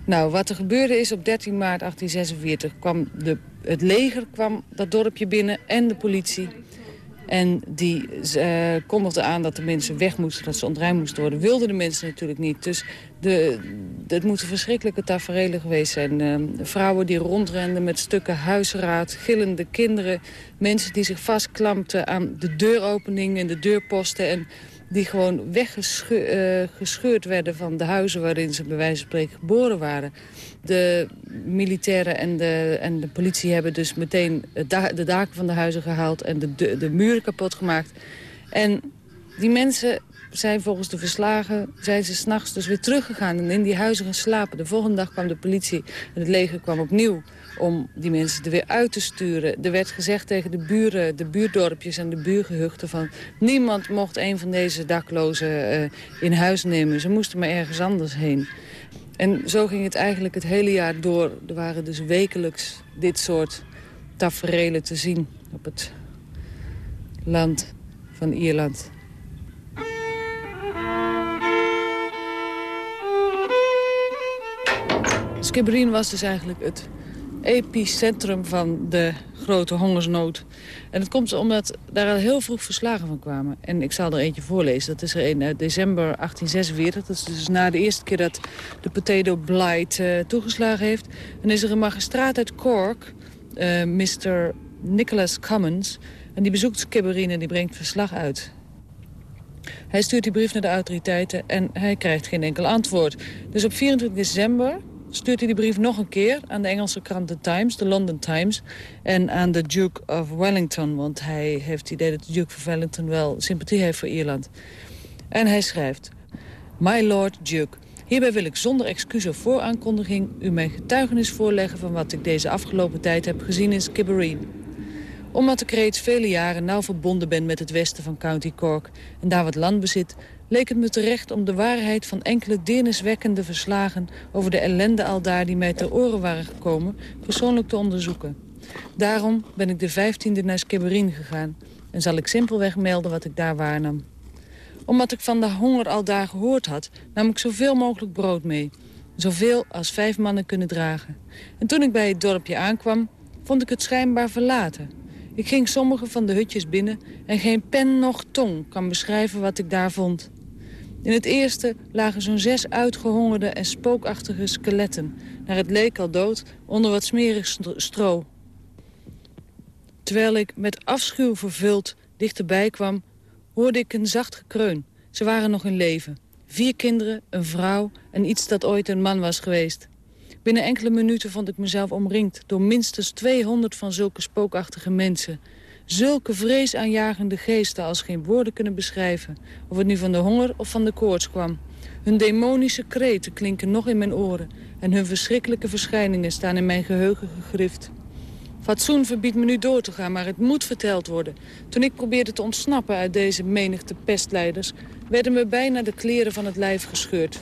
Nou, wat er gebeurde is, op 13 maart 1846 kwam de, het leger kwam dat dorpje binnen en de politie... En die uh, kondigde aan dat de mensen weg moesten, dat ze ontruimd moesten worden. Wilden de mensen natuurlijk niet. Dus de, de, het moeten verschrikkelijke tafereelen geweest zijn. Uh, vrouwen die rondrenden met stukken huisraad, gillende kinderen. Mensen die zich vastklampten aan de deuropeningen en de deurposten. En die gewoon weggescheurd uh, werden van de huizen waarin ze bij wijze van spreken geboren waren. De militairen en de, en de politie hebben dus meteen de daken van de huizen gehaald... en de, de, de muren kapot gemaakt. En die mensen zijn volgens de verslagen zijn ze s'nachts dus weer teruggegaan... en in die huizen gaan slapen. De volgende dag kwam de politie en het leger kwam opnieuw om die mensen er weer uit te sturen. Er werd gezegd tegen de buren, de buurdorpjes en de buurgehuchten van... niemand mocht een van deze daklozen eh, in huis nemen. Ze moesten maar ergens anders heen. En zo ging het eigenlijk het hele jaar door. Er waren dus wekelijks dit soort taferelen te zien op het land van Ierland. Skibbereen was dus eigenlijk het epicentrum van de grote hongersnood. En dat komt omdat daar al heel vroeg verslagen van kwamen. En ik zal er eentje voorlezen. Dat is er een uit december 1846. Dat is dus na de eerste keer dat de potato blight uh, toegeslagen heeft. En is er een magistraat uit Cork, uh, Mr. Nicholas Cummins... en die bezoekt Skibbereen en die brengt verslag uit. Hij stuurt die brief naar de autoriteiten en hij krijgt geen enkel antwoord. Dus op 24 december stuurt hij die brief nog een keer aan de Engelse krant The Times, de London Times... en aan de Duke of Wellington, want hij heeft het idee dat de Duke of Wellington wel sympathie heeft voor Ierland. En hij schrijft... My Lord Duke, hierbij wil ik zonder excuus of vooraankondiging... u mijn getuigenis voorleggen van wat ik deze afgelopen tijd heb gezien in Skibbereen omdat ik reeds vele jaren nauw verbonden ben met het westen van County Cork... en daar wat land bezit, leek het me terecht om de waarheid van enkele deerniswekkende verslagen... over de ellende aldaar die mij ter oren waren gekomen, persoonlijk te onderzoeken. Daarom ben ik de vijftiende naar Skibbereen gegaan... en zal ik simpelweg melden wat ik daar waarnam. Omdat ik van de honger aldaar gehoord had, nam ik zoveel mogelijk brood mee... zoveel als vijf mannen kunnen dragen. En toen ik bij het dorpje aankwam, vond ik het schijnbaar verlaten... Ik ging sommige van de hutjes binnen en geen pen noch tong kan beschrijven wat ik daar vond. In het eerste lagen zo'n zes uitgehongerde en spookachtige skeletten... naar het leek al dood onder wat smerig stro. Terwijl ik met afschuw vervuld dichterbij kwam... hoorde ik een zacht gekreun. Ze waren nog in leven. Vier kinderen, een vrouw en iets dat ooit een man was geweest. Binnen enkele minuten vond ik mezelf omringd door minstens 200 van zulke spookachtige mensen. Zulke vreesaanjagende geesten als geen woorden kunnen beschrijven. Of het nu van de honger of van de koorts kwam. Hun demonische kreten klinken nog in mijn oren. En hun verschrikkelijke verschijningen staan in mijn geheugen gegrift. Fatsoen verbiedt me nu door te gaan, maar het moet verteld worden. Toen ik probeerde te ontsnappen uit deze menigte pestleiders... werden me bijna de kleren van het lijf gescheurd.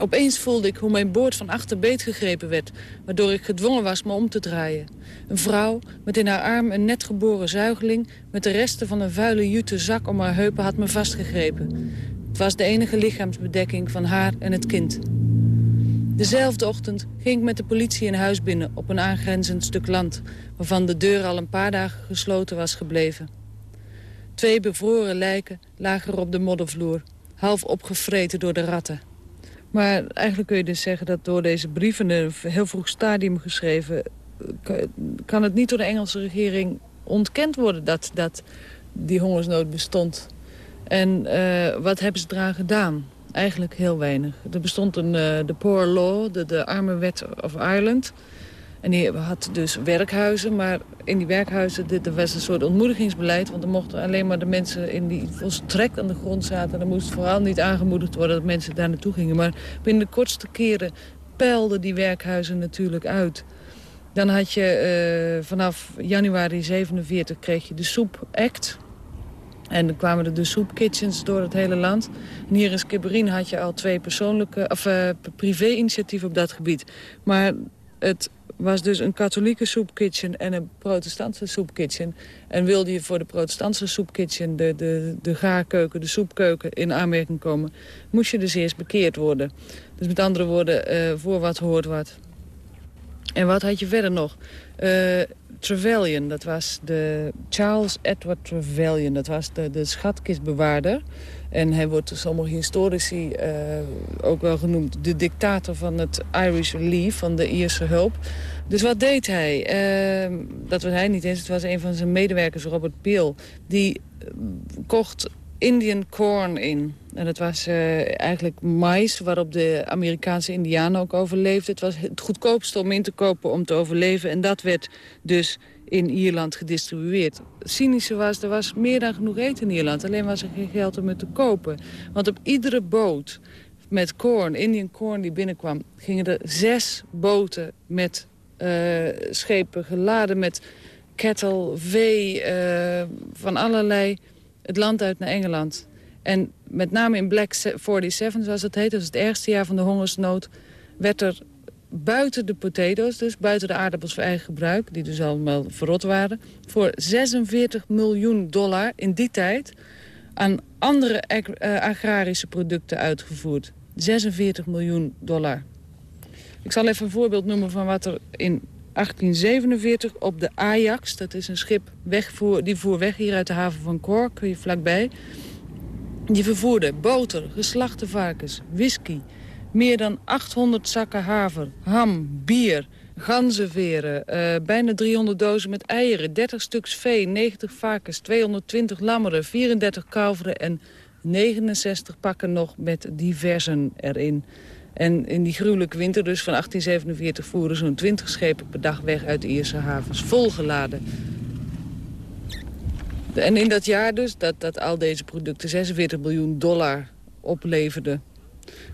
Opeens voelde ik hoe mijn boord van achter beet gegrepen werd... waardoor ik gedwongen was me om te draaien. Een vrouw met in haar arm een net geboren zuigeling... met de resten van een vuile jute zak om haar heupen had me vastgegrepen. Het was de enige lichaamsbedekking van haar en het kind. Dezelfde ochtend ging ik met de politie een huis binnen op een aangrenzend stuk land... waarvan de deur al een paar dagen gesloten was gebleven. Twee bevroren lijken lagen er op de moddervloer, half opgevreten door de ratten. Maar eigenlijk kun je dus zeggen dat door deze brieven... een heel vroeg stadium geschreven... kan het niet door de Engelse regering ontkend worden dat, dat die hongersnood bestond. En uh, wat hebben ze eraan gedaan? Eigenlijk heel weinig. Er bestond een, uh, de Poor Law, de, de arme wet of Ireland... En die had dus werkhuizen, maar in die werkhuizen dit, was een soort ontmoedigingsbeleid. Want er mochten alleen maar de mensen in die volstrekt aan de grond zaten. Er moest vooral niet aangemoedigd worden dat mensen daar naartoe gingen. Maar binnen de kortste keren peilden die werkhuizen natuurlijk uit. Dan had je uh, vanaf januari 47 kreeg je de Soep Act. En dan kwamen er de soepkitchens door het hele land. En hier in Skibbereen had je al twee persoonlijke, of uh, privé-initiatieven op dat gebied. Maar het was dus een katholieke soepkitchen en een protestantse soepkitchen. En wilde je voor de protestantse soepkitchen, de, de, de gaarkeuken, de soepkeuken in aanmerking komen... moest je dus eerst bekeerd worden. Dus met andere woorden, uh, voor wat hoort wat. En wat had je verder nog? Uh, Trevelyan, dat was de Charles Edward Trevelyan. Dat was de, de schatkistbewaarder. En hij wordt door sommige historici uh, ook wel genoemd de dictator van het Irish Relief, van de Ierse hulp. Dus wat deed hij? Uh, dat was hij niet eens, het was een van zijn medewerkers, Robert Peel. Die kocht Indian corn in. En dat was uh, eigenlijk mais waarop de Amerikaanse indianen ook overleefden. Het was het goedkoopste om in te kopen om te overleven. En dat werd dus in Ierland gedistribueerd. Het cynische was, er was meer dan genoeg eten in Ierland. Alleen was er geen geld om het te kopen. Want op iedere boot met corn, Indian corn die binnenkwam... gingen er zes boten met uh, schepen geladen met kettle, vee, uh, van allerlei het land uit naar Engeland. En met name in Black 47, zoals het heet, is het ergste jaar van de hongersnood... werd er buiten de potatoes, dus buiten de aardappels voor eigen gebruik... die dus allemaal verrot waren... voor 46 miljoen dollar in die tijd aan andere uh, agrarische producten uitgevoerd. 46 miljoen dollar. Ik zal even een voorbeeld noemen van wat er in 1847 op de Ajax... dat is een schip wegvoer, die voer weg hier uit de haven van Cork, hier vlakbij... die vervoerde boter, geslachte varkens, whisky... meer dan 800 zakken haver, ham, bier, ganzenveren... Uh, bijna 300 dozen met eieren, 30 stuks vee, 90 varkens... 220 lammeren, 34 kalveren en 69 pakken nog met diversen erin... En in die gruwelijke winter dus van 1847 voeren zo'n 20 schepen per dag weg uit de Ierse havens. Volgeladen. En in dat jaar dus, dat, dat al deze producten 46 miljoen dollar opleverden...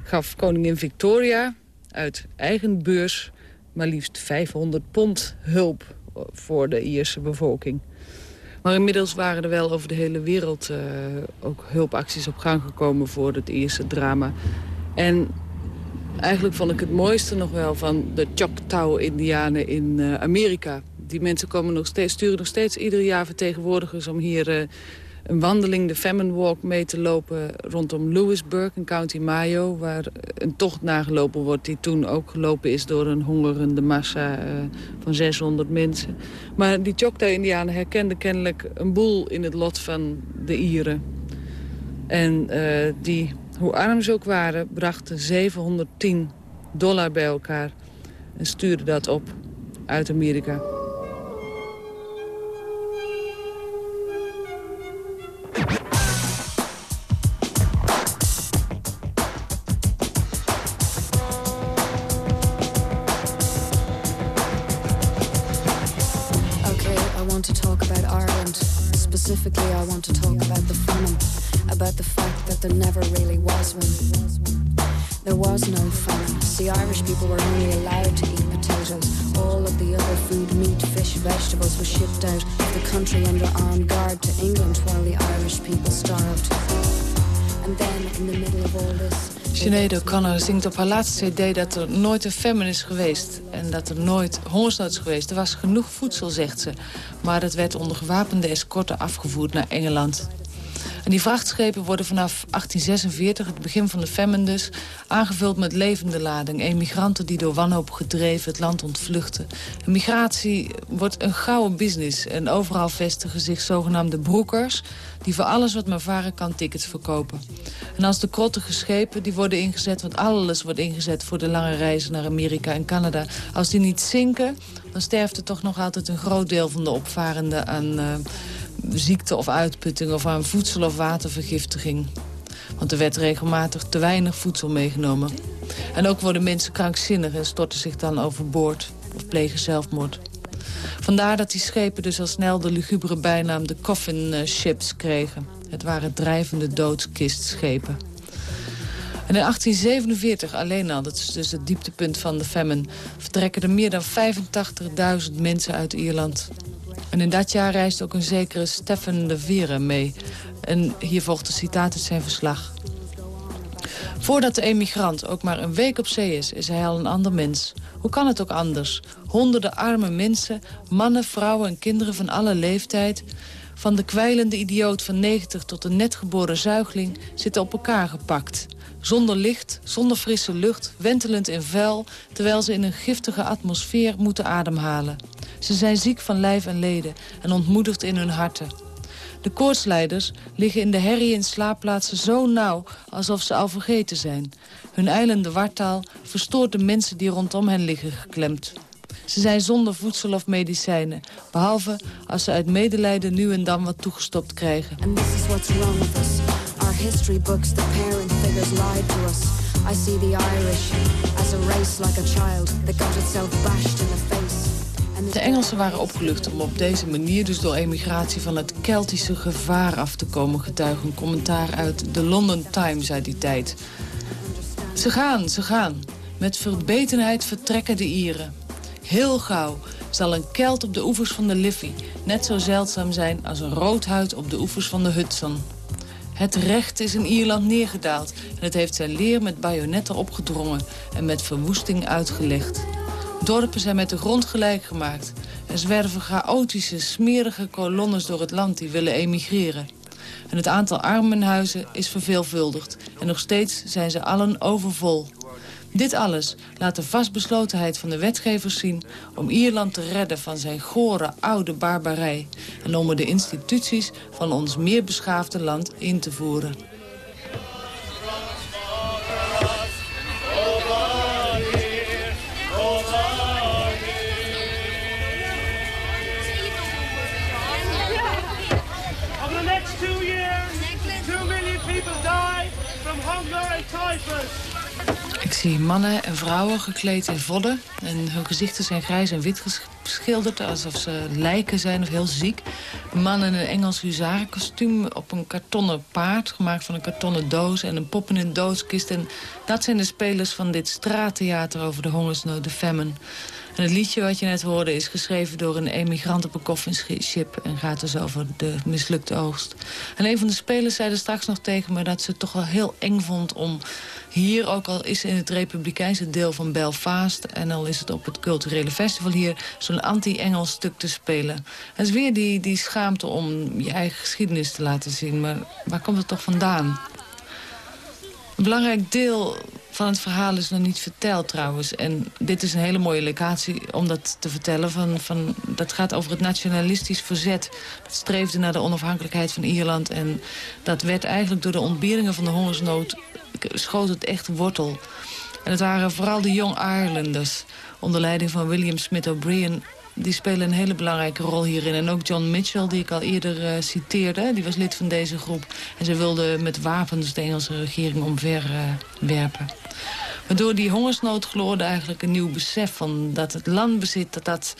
gaf koningin Victoria uit eigen beurs maar liefst 500 pond hulp voor de Ierse bevolking. Maar inmiddels waren er wel over de hele wereld uh, ook hulpacties op gang gekomen voor het Ierse drama. En Eigenlijk vond ik het mooiste nog wel van de Choctaw-indianen in uh, Amerika. Die mensen komen nog steeds, sturen nog steeds ieder jaar vertegenwoordigers... om hier uh, een wandeling, de Famine Walk, mee te lopen rondom Lewisburg in County Mayo... waar een tocht nagelopen wordt die toen ook gelopen is door een hongerende massa uh, van 600 mensen. Maar die Choctaw-indianen herkenden kennelijk een boel in het lot van de Ieren. En die hoe arm ze ook waren, brachten 710 dollar bij elkaar en stuurden dat op uit Amerika. There never really was one. There was no famine. The Irish people were only allowed to eat potatoes. All of the other food, meat, fish, vegetables, was shipped out of the country under armed guard to England while the Irish people starved. And then, in the middle of all this, Sinead O'Connor zingt op haar laatste cd dat er nooit een famine is geweest. En dat er nooit hongersnood is geweest. Er was genoeg voedsel, zegt ze. Maar dat werd onder gewapende escorten afgevoerd naar Engeland. En die vrachtschepen worden vanaf 1846, het begin van de famine dus... aangevuld met levende lading. Emigranten die door wanhoop gedreven het land ontvluchten. En migratie wordt een gouden business. En overal vestigen zich zogenaamde broekers... die voor alles wat maar varen kan tickets verkopen. En als de krottige schepen die worden ingezet... want alles wordt ingezet voor de lange reizen naar Amerika en Canada... als die niet zinken, dan sterft er toch nog altijd een groot deel van de opvarenden aan... Uh, ziekte of uitputting of aan voedsel- of watervergiftiging. Want er werd regelmatig te weinig voedsel meegenomen. En ook worden mensen krankzinnig en storten zich dan overboord of plegen zelfmoord. Vandaar dat die schepen dus al snel de lugubere bijnaam de coffin ships kregen. Het waren drijvende doodskistschepen. En in 1847 alleen al, dat is dus het dieptepunt van de famine... vertrekken er meer dan 85.000 mensen uit Ierland. En in dat jaar reist ook een zekere Stefan de Vere mee. En hier volgt een citaat uit zijn verslag. Voordat de emigrant ook maar een week op zee is, is hij al een ander mens. Hoe kan het ook anders? Honderden arme mensen, mannen, vrouwen en kinderen van alle leeftijd... van de kwijlende idioot van 90 tot de netgeboren zuigeling... zitten op elkaar gepakt. Zonder licht, zonder frisse lucht, wentelend in vuil... terwijl ze in een giftige atmosfeer moeten ademhalen. Ze zijn ziek van lijf en leden en ontmoedigd in hun harten. De koortsleiders liggen in de herrie in slaapplaatsen zo nauw alsof ze al vergeten zijn. Hun eilende wartaal verstoort de mensen die rondom hen liggen geklemd. Ze zijn zonder voedsel of medicijnen, behalve als ze uit medelijden nu en dan wat toegestopt krijgen. History books, the parent figures lied to us. I see the Irish as a race like a child that itself in the face. De Engelsen waren opgelucht om op deze manier, dus door emigratie, van het Keltische gevaar af te komen, getuigen een commentaar uit de London Times uit die tijd. Ze gaan, ze gaan. Met verbetenheid vertrekken de Ieren. Heel gauw zal een Kelt op de oevers van de Liffey net zo zeldzaam zijn als een roodhuid op de oevers van de Hudson. Het recht is in Ierland neergedaald en het heeft zijn leer met bajonetten opgedrongen en met verwoesting uitgelegd. Dorpen zijn met de grond gelijk gemaakt. Er zwerven chaotische, smerige kolonnes door het land die willen emigreren. En het aantal armenhuizen is verveelvuldigd. En nog steeds zijn ze allen overvol. Dit alles laat de vastbeslotenheid van de wetgevers zien... om Ierland te redden van zijn gore oude barbarij... en om de instituties van ons meer beschaafde land in te voeren. Zie mannen en vrouwen gekleed in vodden. En hun gezichten zijn grijs en wit geschilderd, alsof ze lijken zijn of heel ziek. Een man in een Engels huzarenkostuum op een kartonnen paard... gemaakt van een kartonnen doos en een pop in een. En dat zijn de spelers van dit straattheater over de hongersnood, de famine. Het liedje wat je net hoorde is geschreven door een emigrant op een koffienschip... en gaat dus over de mislukte oogst. En een van de spelers zei er straks nog tegen me... dat ze het toch wel heel eng vond om hier, ook al is in het republikeinse deel van Belfast... en al is het op het culturele festival hier... zo'n anti-Engels stuk te spelen. Het is weer die, die schaamte om je eigen geschiedenis te laten zien. Maar waar komt het toch vandaan? Een belangrijk deel van het verhaal is nog niet verteld trouwens. En dit is een hele mooie locatie om dat te vertellen. Van, van, dat gaat over het nationalistisch verzet. Dat streefde naar de onafhankelijkheid van Ierland. En dat werd eigenlijk door de ontberingen van de hongersnood... schoot het echt wortel. En het waren vooral de Young Irelanders... onder leiding van William Smith O'Brien die spelen een hele belangrijke rol hierin. En ook John Mitchell, die ik al eerder uh, citeerde, die was lid van deze groep. En ze wilden met wapens de Engelse regering omverwerpen. Uh, Waardoor die hongersnood gloorde eigenlijk een nieuw besef van dat het landbezit... dat dat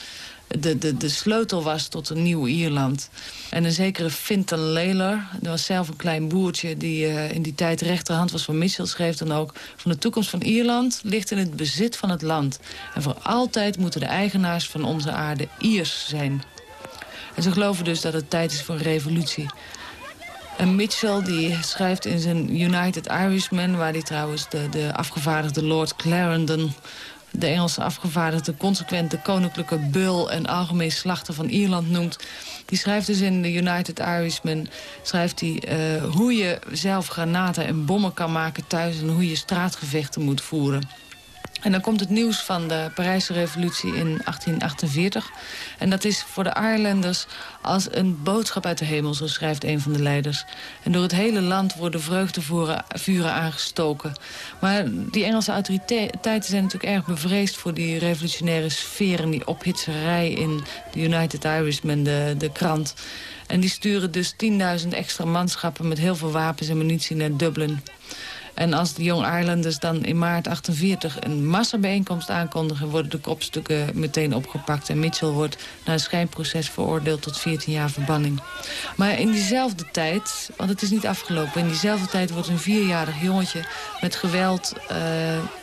de, de, de sleutel was tot een nieuw Ierland. En een zekere Fintan Layler, dat was zelf een klein boertje... die uh, in die tijd rechterhand was van Mitchell, schreef dan ook... van de toekomst van Ierland ligt in het bezit van het land. En voor altijd moeten de eigenaars van onze aarde Iers zijn. En ze geloven dus dat het tijd is voor een revolutie. En Mitchell die schrijft in zijn United Irishmen... waar hij trouwens de, de afgevaardigde Lord Clarendon de Engelse afgevaardigde consequente koninklijke beul... en algemeen slachter van Ierland noemt. Die schrijft dus in de United Irishman... schrijft hij uh, hoe je zelf granaten en bommen kan maken thuis... en hoe je straatgevechten moet voeren. En dan komt het nieuws van de Parijse revolutie in 1848. En dat is voor de Irelanders als een boodschap uit de hemel, zo schrijft een van de leiders. En door het hele land worden vreugdevuren aangestoken. Maar die Engelse autoriteiten zijn natuurlijk erg bevreesd... voor die revolutionaire sfeer en die ophitserij in de United Irishmen, de, de krant. En die sturen dus 10.000 extra manschappen met heel veel wapens en munitie naar Dublin. En als de Young Irelanders dan in maart 48 een massabijeenkomst aankondigen... worden de kopstukken meteen opgepakt. En Mitchell wordt na een schijnproces veroordeeld tot 14 jaar verbanning. Maar in diezelfde tijd, want het is niet afgelopen... in diezelfde tijd wordt een vierjarig jongetje met geweld uh,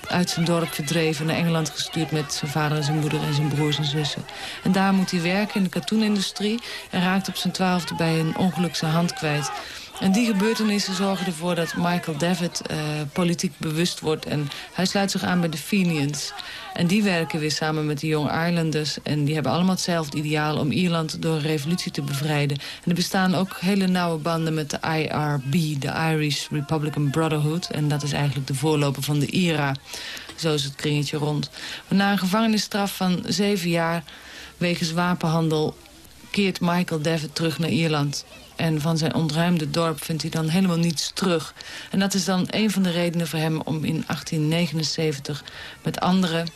uit zijn dorp verdreven... naar Engeland gestuurd met zijn vader en zijn moeder en zijn broers en zussen. En daar moet hij werken in de katoenindustrie... en raakt op zijn twaalfde bij een ongeluk zijn hand kwijt... En die gebeurtenissen zorgen ervoor dat Michael David uh, politiek bewust wordt. En hij sluit zich aan bij de Fenians. En die werken weer samen met de Young Irelanders. En die hebben allemaal hetzelfde ideaal om Ierland door een revolutie te bevrijden. En er bestaan ook hele nauwe banden met de IRB, de Irish Republican Brotherhood. En dat is eigenlijk de voorloper van de IRA. Zo is het kringetje rond. Maar na een gevangenisstraf van zeven jaar wegens wapenhandel keert Michael David terug naar Ierland. En van zijn ontruimde dorp vindt hij dan helemaal niets terug. En dat is dan een van de redenen voor hem om in 1879 met anderen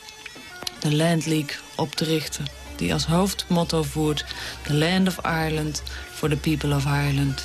de Land League op te richten. Die als hoofdmotto voert The Land of Ireland for the People of Ireland.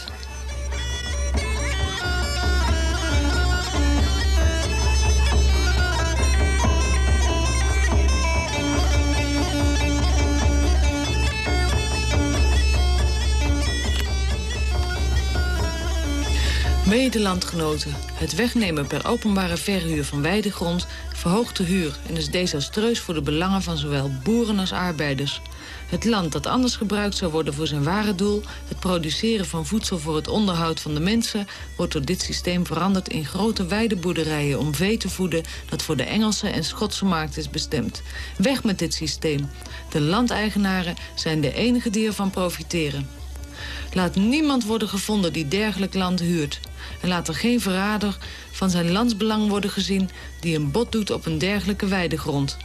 Medelandgenoten. Het wegnemen per openbare verhuur van weidegrond verhoogt de huur en is desastreus voor de belangen van zowel boeren als arbeiders. Het land dat anders gebruikt zou worden voor zijn ware doel, het produceren van voedsel voor het onderhoud van de mensen, wordt door dit systeem veranderd in grote weideboerderijen om vee te voeden dat voor de Engelse en Schotse markt is bestemd. Weg met dit systeem. De landeigenaren zijn de enigen die ervan profiteren. Laat niemand worden gevonden die dergelijk land huurt. En laat er geen verrader van zijn landsbelang worden gezien... die een bod doet op een dergelijke weidegrond.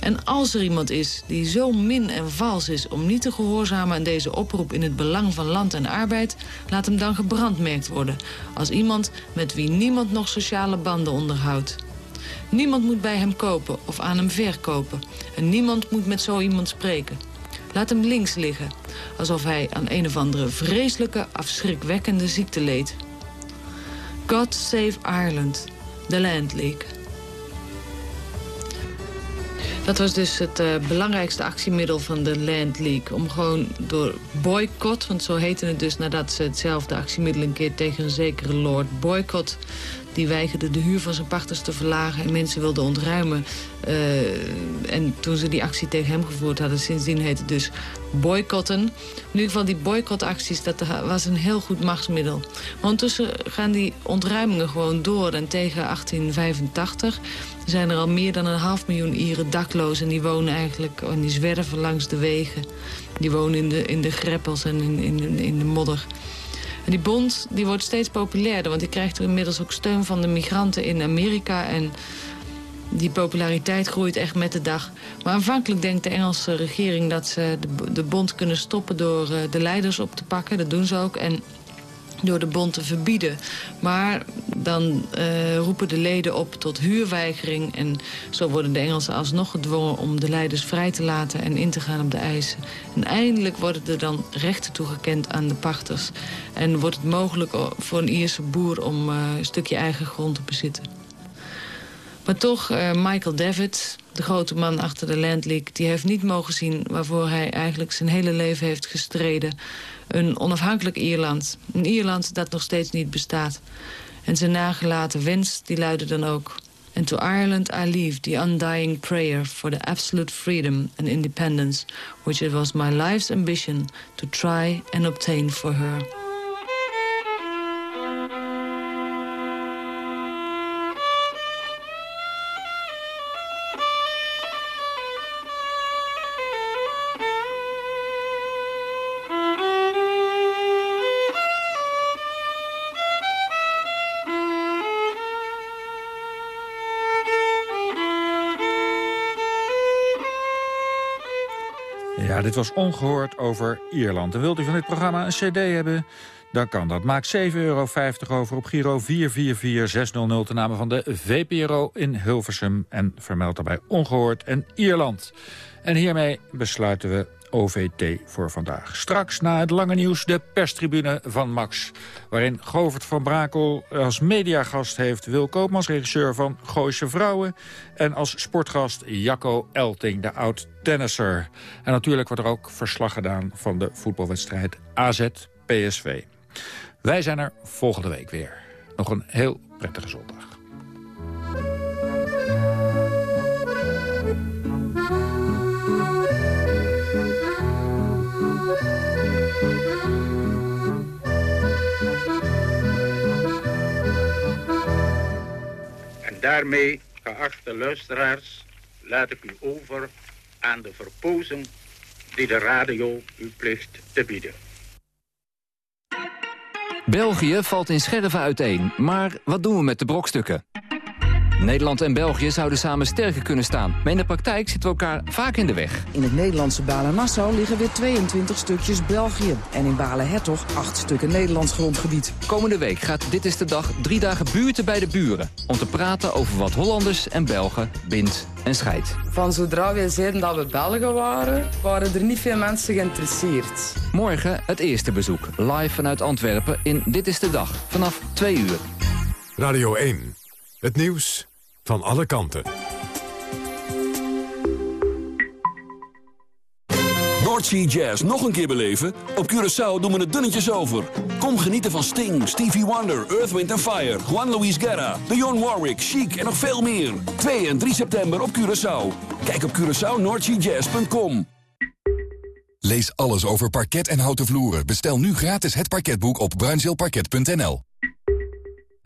En als er iemand is die zo min en vals is om niet te gehoorzamen aan deze oproep in het belang van land en arbeid, laat hem dan gebrandmerkt worden als iemand met wie niemand nog sociale banden onderhoudt. Niemand moet bij hem kopen of aan hem verkopen en niemand moet met zo iemand spreken. Laat hem links liggen, alsof hij aan een of andere vreselijke, afschrikwekkende ziekte leed. God Save Ireland, de Land League. Dat was dus het uh, belangrijkste actiemiddel van de Land League. Om gewoon door boycott, want zo heette het dus nadat ze hetzelfde actiemiddel een keer tegen een zekere Lord Boycott die weigerde de huur van zijn pachters te verlagen en mensen wilden ontruimen. Uh, en toen ze die actie tegen hem gevoerd hadden, sindsdien heette het dus boycotten. In ieder geval die boycottacties, dat was een heel goed machtsmiddel. Maar ondertussen gaan die ontruimingen gewoon door. En tegen 1885 zijn er al meer dan een half miljoen Ieren dakloos. En die wonen eigenlijk, en die zwerven langs de wegen. Die wonen in de, in de greppels en in, in, in de modder. Die bond die wordt steeds populairder, want die krijgt er inmiddels ook steun van de migranten in Amerika. En die populariteit groeit echt met de dag. Maar aanvankelijk denkt de Engelse regering dat ze de, de bond kunnen stoppen door uh, de leiders op te pakken. Dat doen ze ook. En door de bond te verbieden. Maar dan uh, roepen de leden op tot huurweigering. En zo worden de Engelsen alsnog gedwongen om de leiders vrij te laten en in te gaan op de eisen. En eindelijk worden er dan rechten toegekend aan de pachters. En wordt het mogelijk voor een Ierse boer om uh, een stukje eigen grond te bezitten. Maar toch, uh, Michael David, de grote man achter de Land League... die heeft niet mogen zien waarvoor hij eigenlijk zijn hele leven heeft gestreden een onafhankelijk Ierland. Een Ierland dat nog steeds niet bestaat. En zijn nagelaten wens die luidde dan ook... And to Ireland I leave the undying prayer for the absolute freedom and independence, which it was my life's ambition to try and obtain for her. Was ongehoord over Ierland. En wilt u van dit programma een cd hebben? Dan kan dat. Maak 7,50 euro over op Giro 444600... ten name van de VPRO in Hilversum. En vermeld daarbij ongehoord en Ierland. En hiermee besluiten we OVT voor vandaag. Straks na het lange nieuws de perstribune van Max... waarin Govert van Brakel als mediagast heeft... Wil Koopmans, regisseur van Gooise Vrouwen... en als sportgast Jacco Elting, de oud-tennisser. En natuurlijk wordt er ook verslag gedaan van de voetbalwedstrijd AZ-PSV. Wij zijn er volgende week weer. Nog een heel prettige zondag. Daarmee, geachte luisteraars, laat ik u over aan de verpozen die de radio u plicht te bieden. België valt in scherven uiteen, maar wat doen we met de brokstukken? Nederland en België zouden samen sterker kunnen staan. Maar in de praktijk zitten we elkaar vaak in de weg. In het Nederlandse Balen-Nassau liggen weer 22 stukjes België. En in Balen-Hertog 8 stukken Nederlands grondgebied. Komende week gaat Dit is de Dag drie dagen buurten bij de buren. Om te praten over wat Hollanders en Belgen bindt en scheidt. Van zodra wij zeiden dat we Belgen waren, waren er niet veel mensen geïnteresseerd. Morgen het eerste bezoek. Live vanuit Antwerpen in Dit is de Dag. Vanaf 2 uur. Radio 1. Het nieuws van alle kanten. Noordsea Jazz nog een keer beleven? Op Curaçao doen we het dunnetjes over. Kom genieten van Sting, Stevie Wonder, Earth, Wind Fire... Juan Luis Guerra, Dionne Warwick, Chic en nog veel meer. 2 en 3 september op Curaçao. Kijk op CuraçaoNoordseaJazz.com. Lees alles over parket en houten vloeren. Bestel nu gratis het parketboek op bruinzeelparket.nl.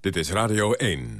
Dit is Radio 1.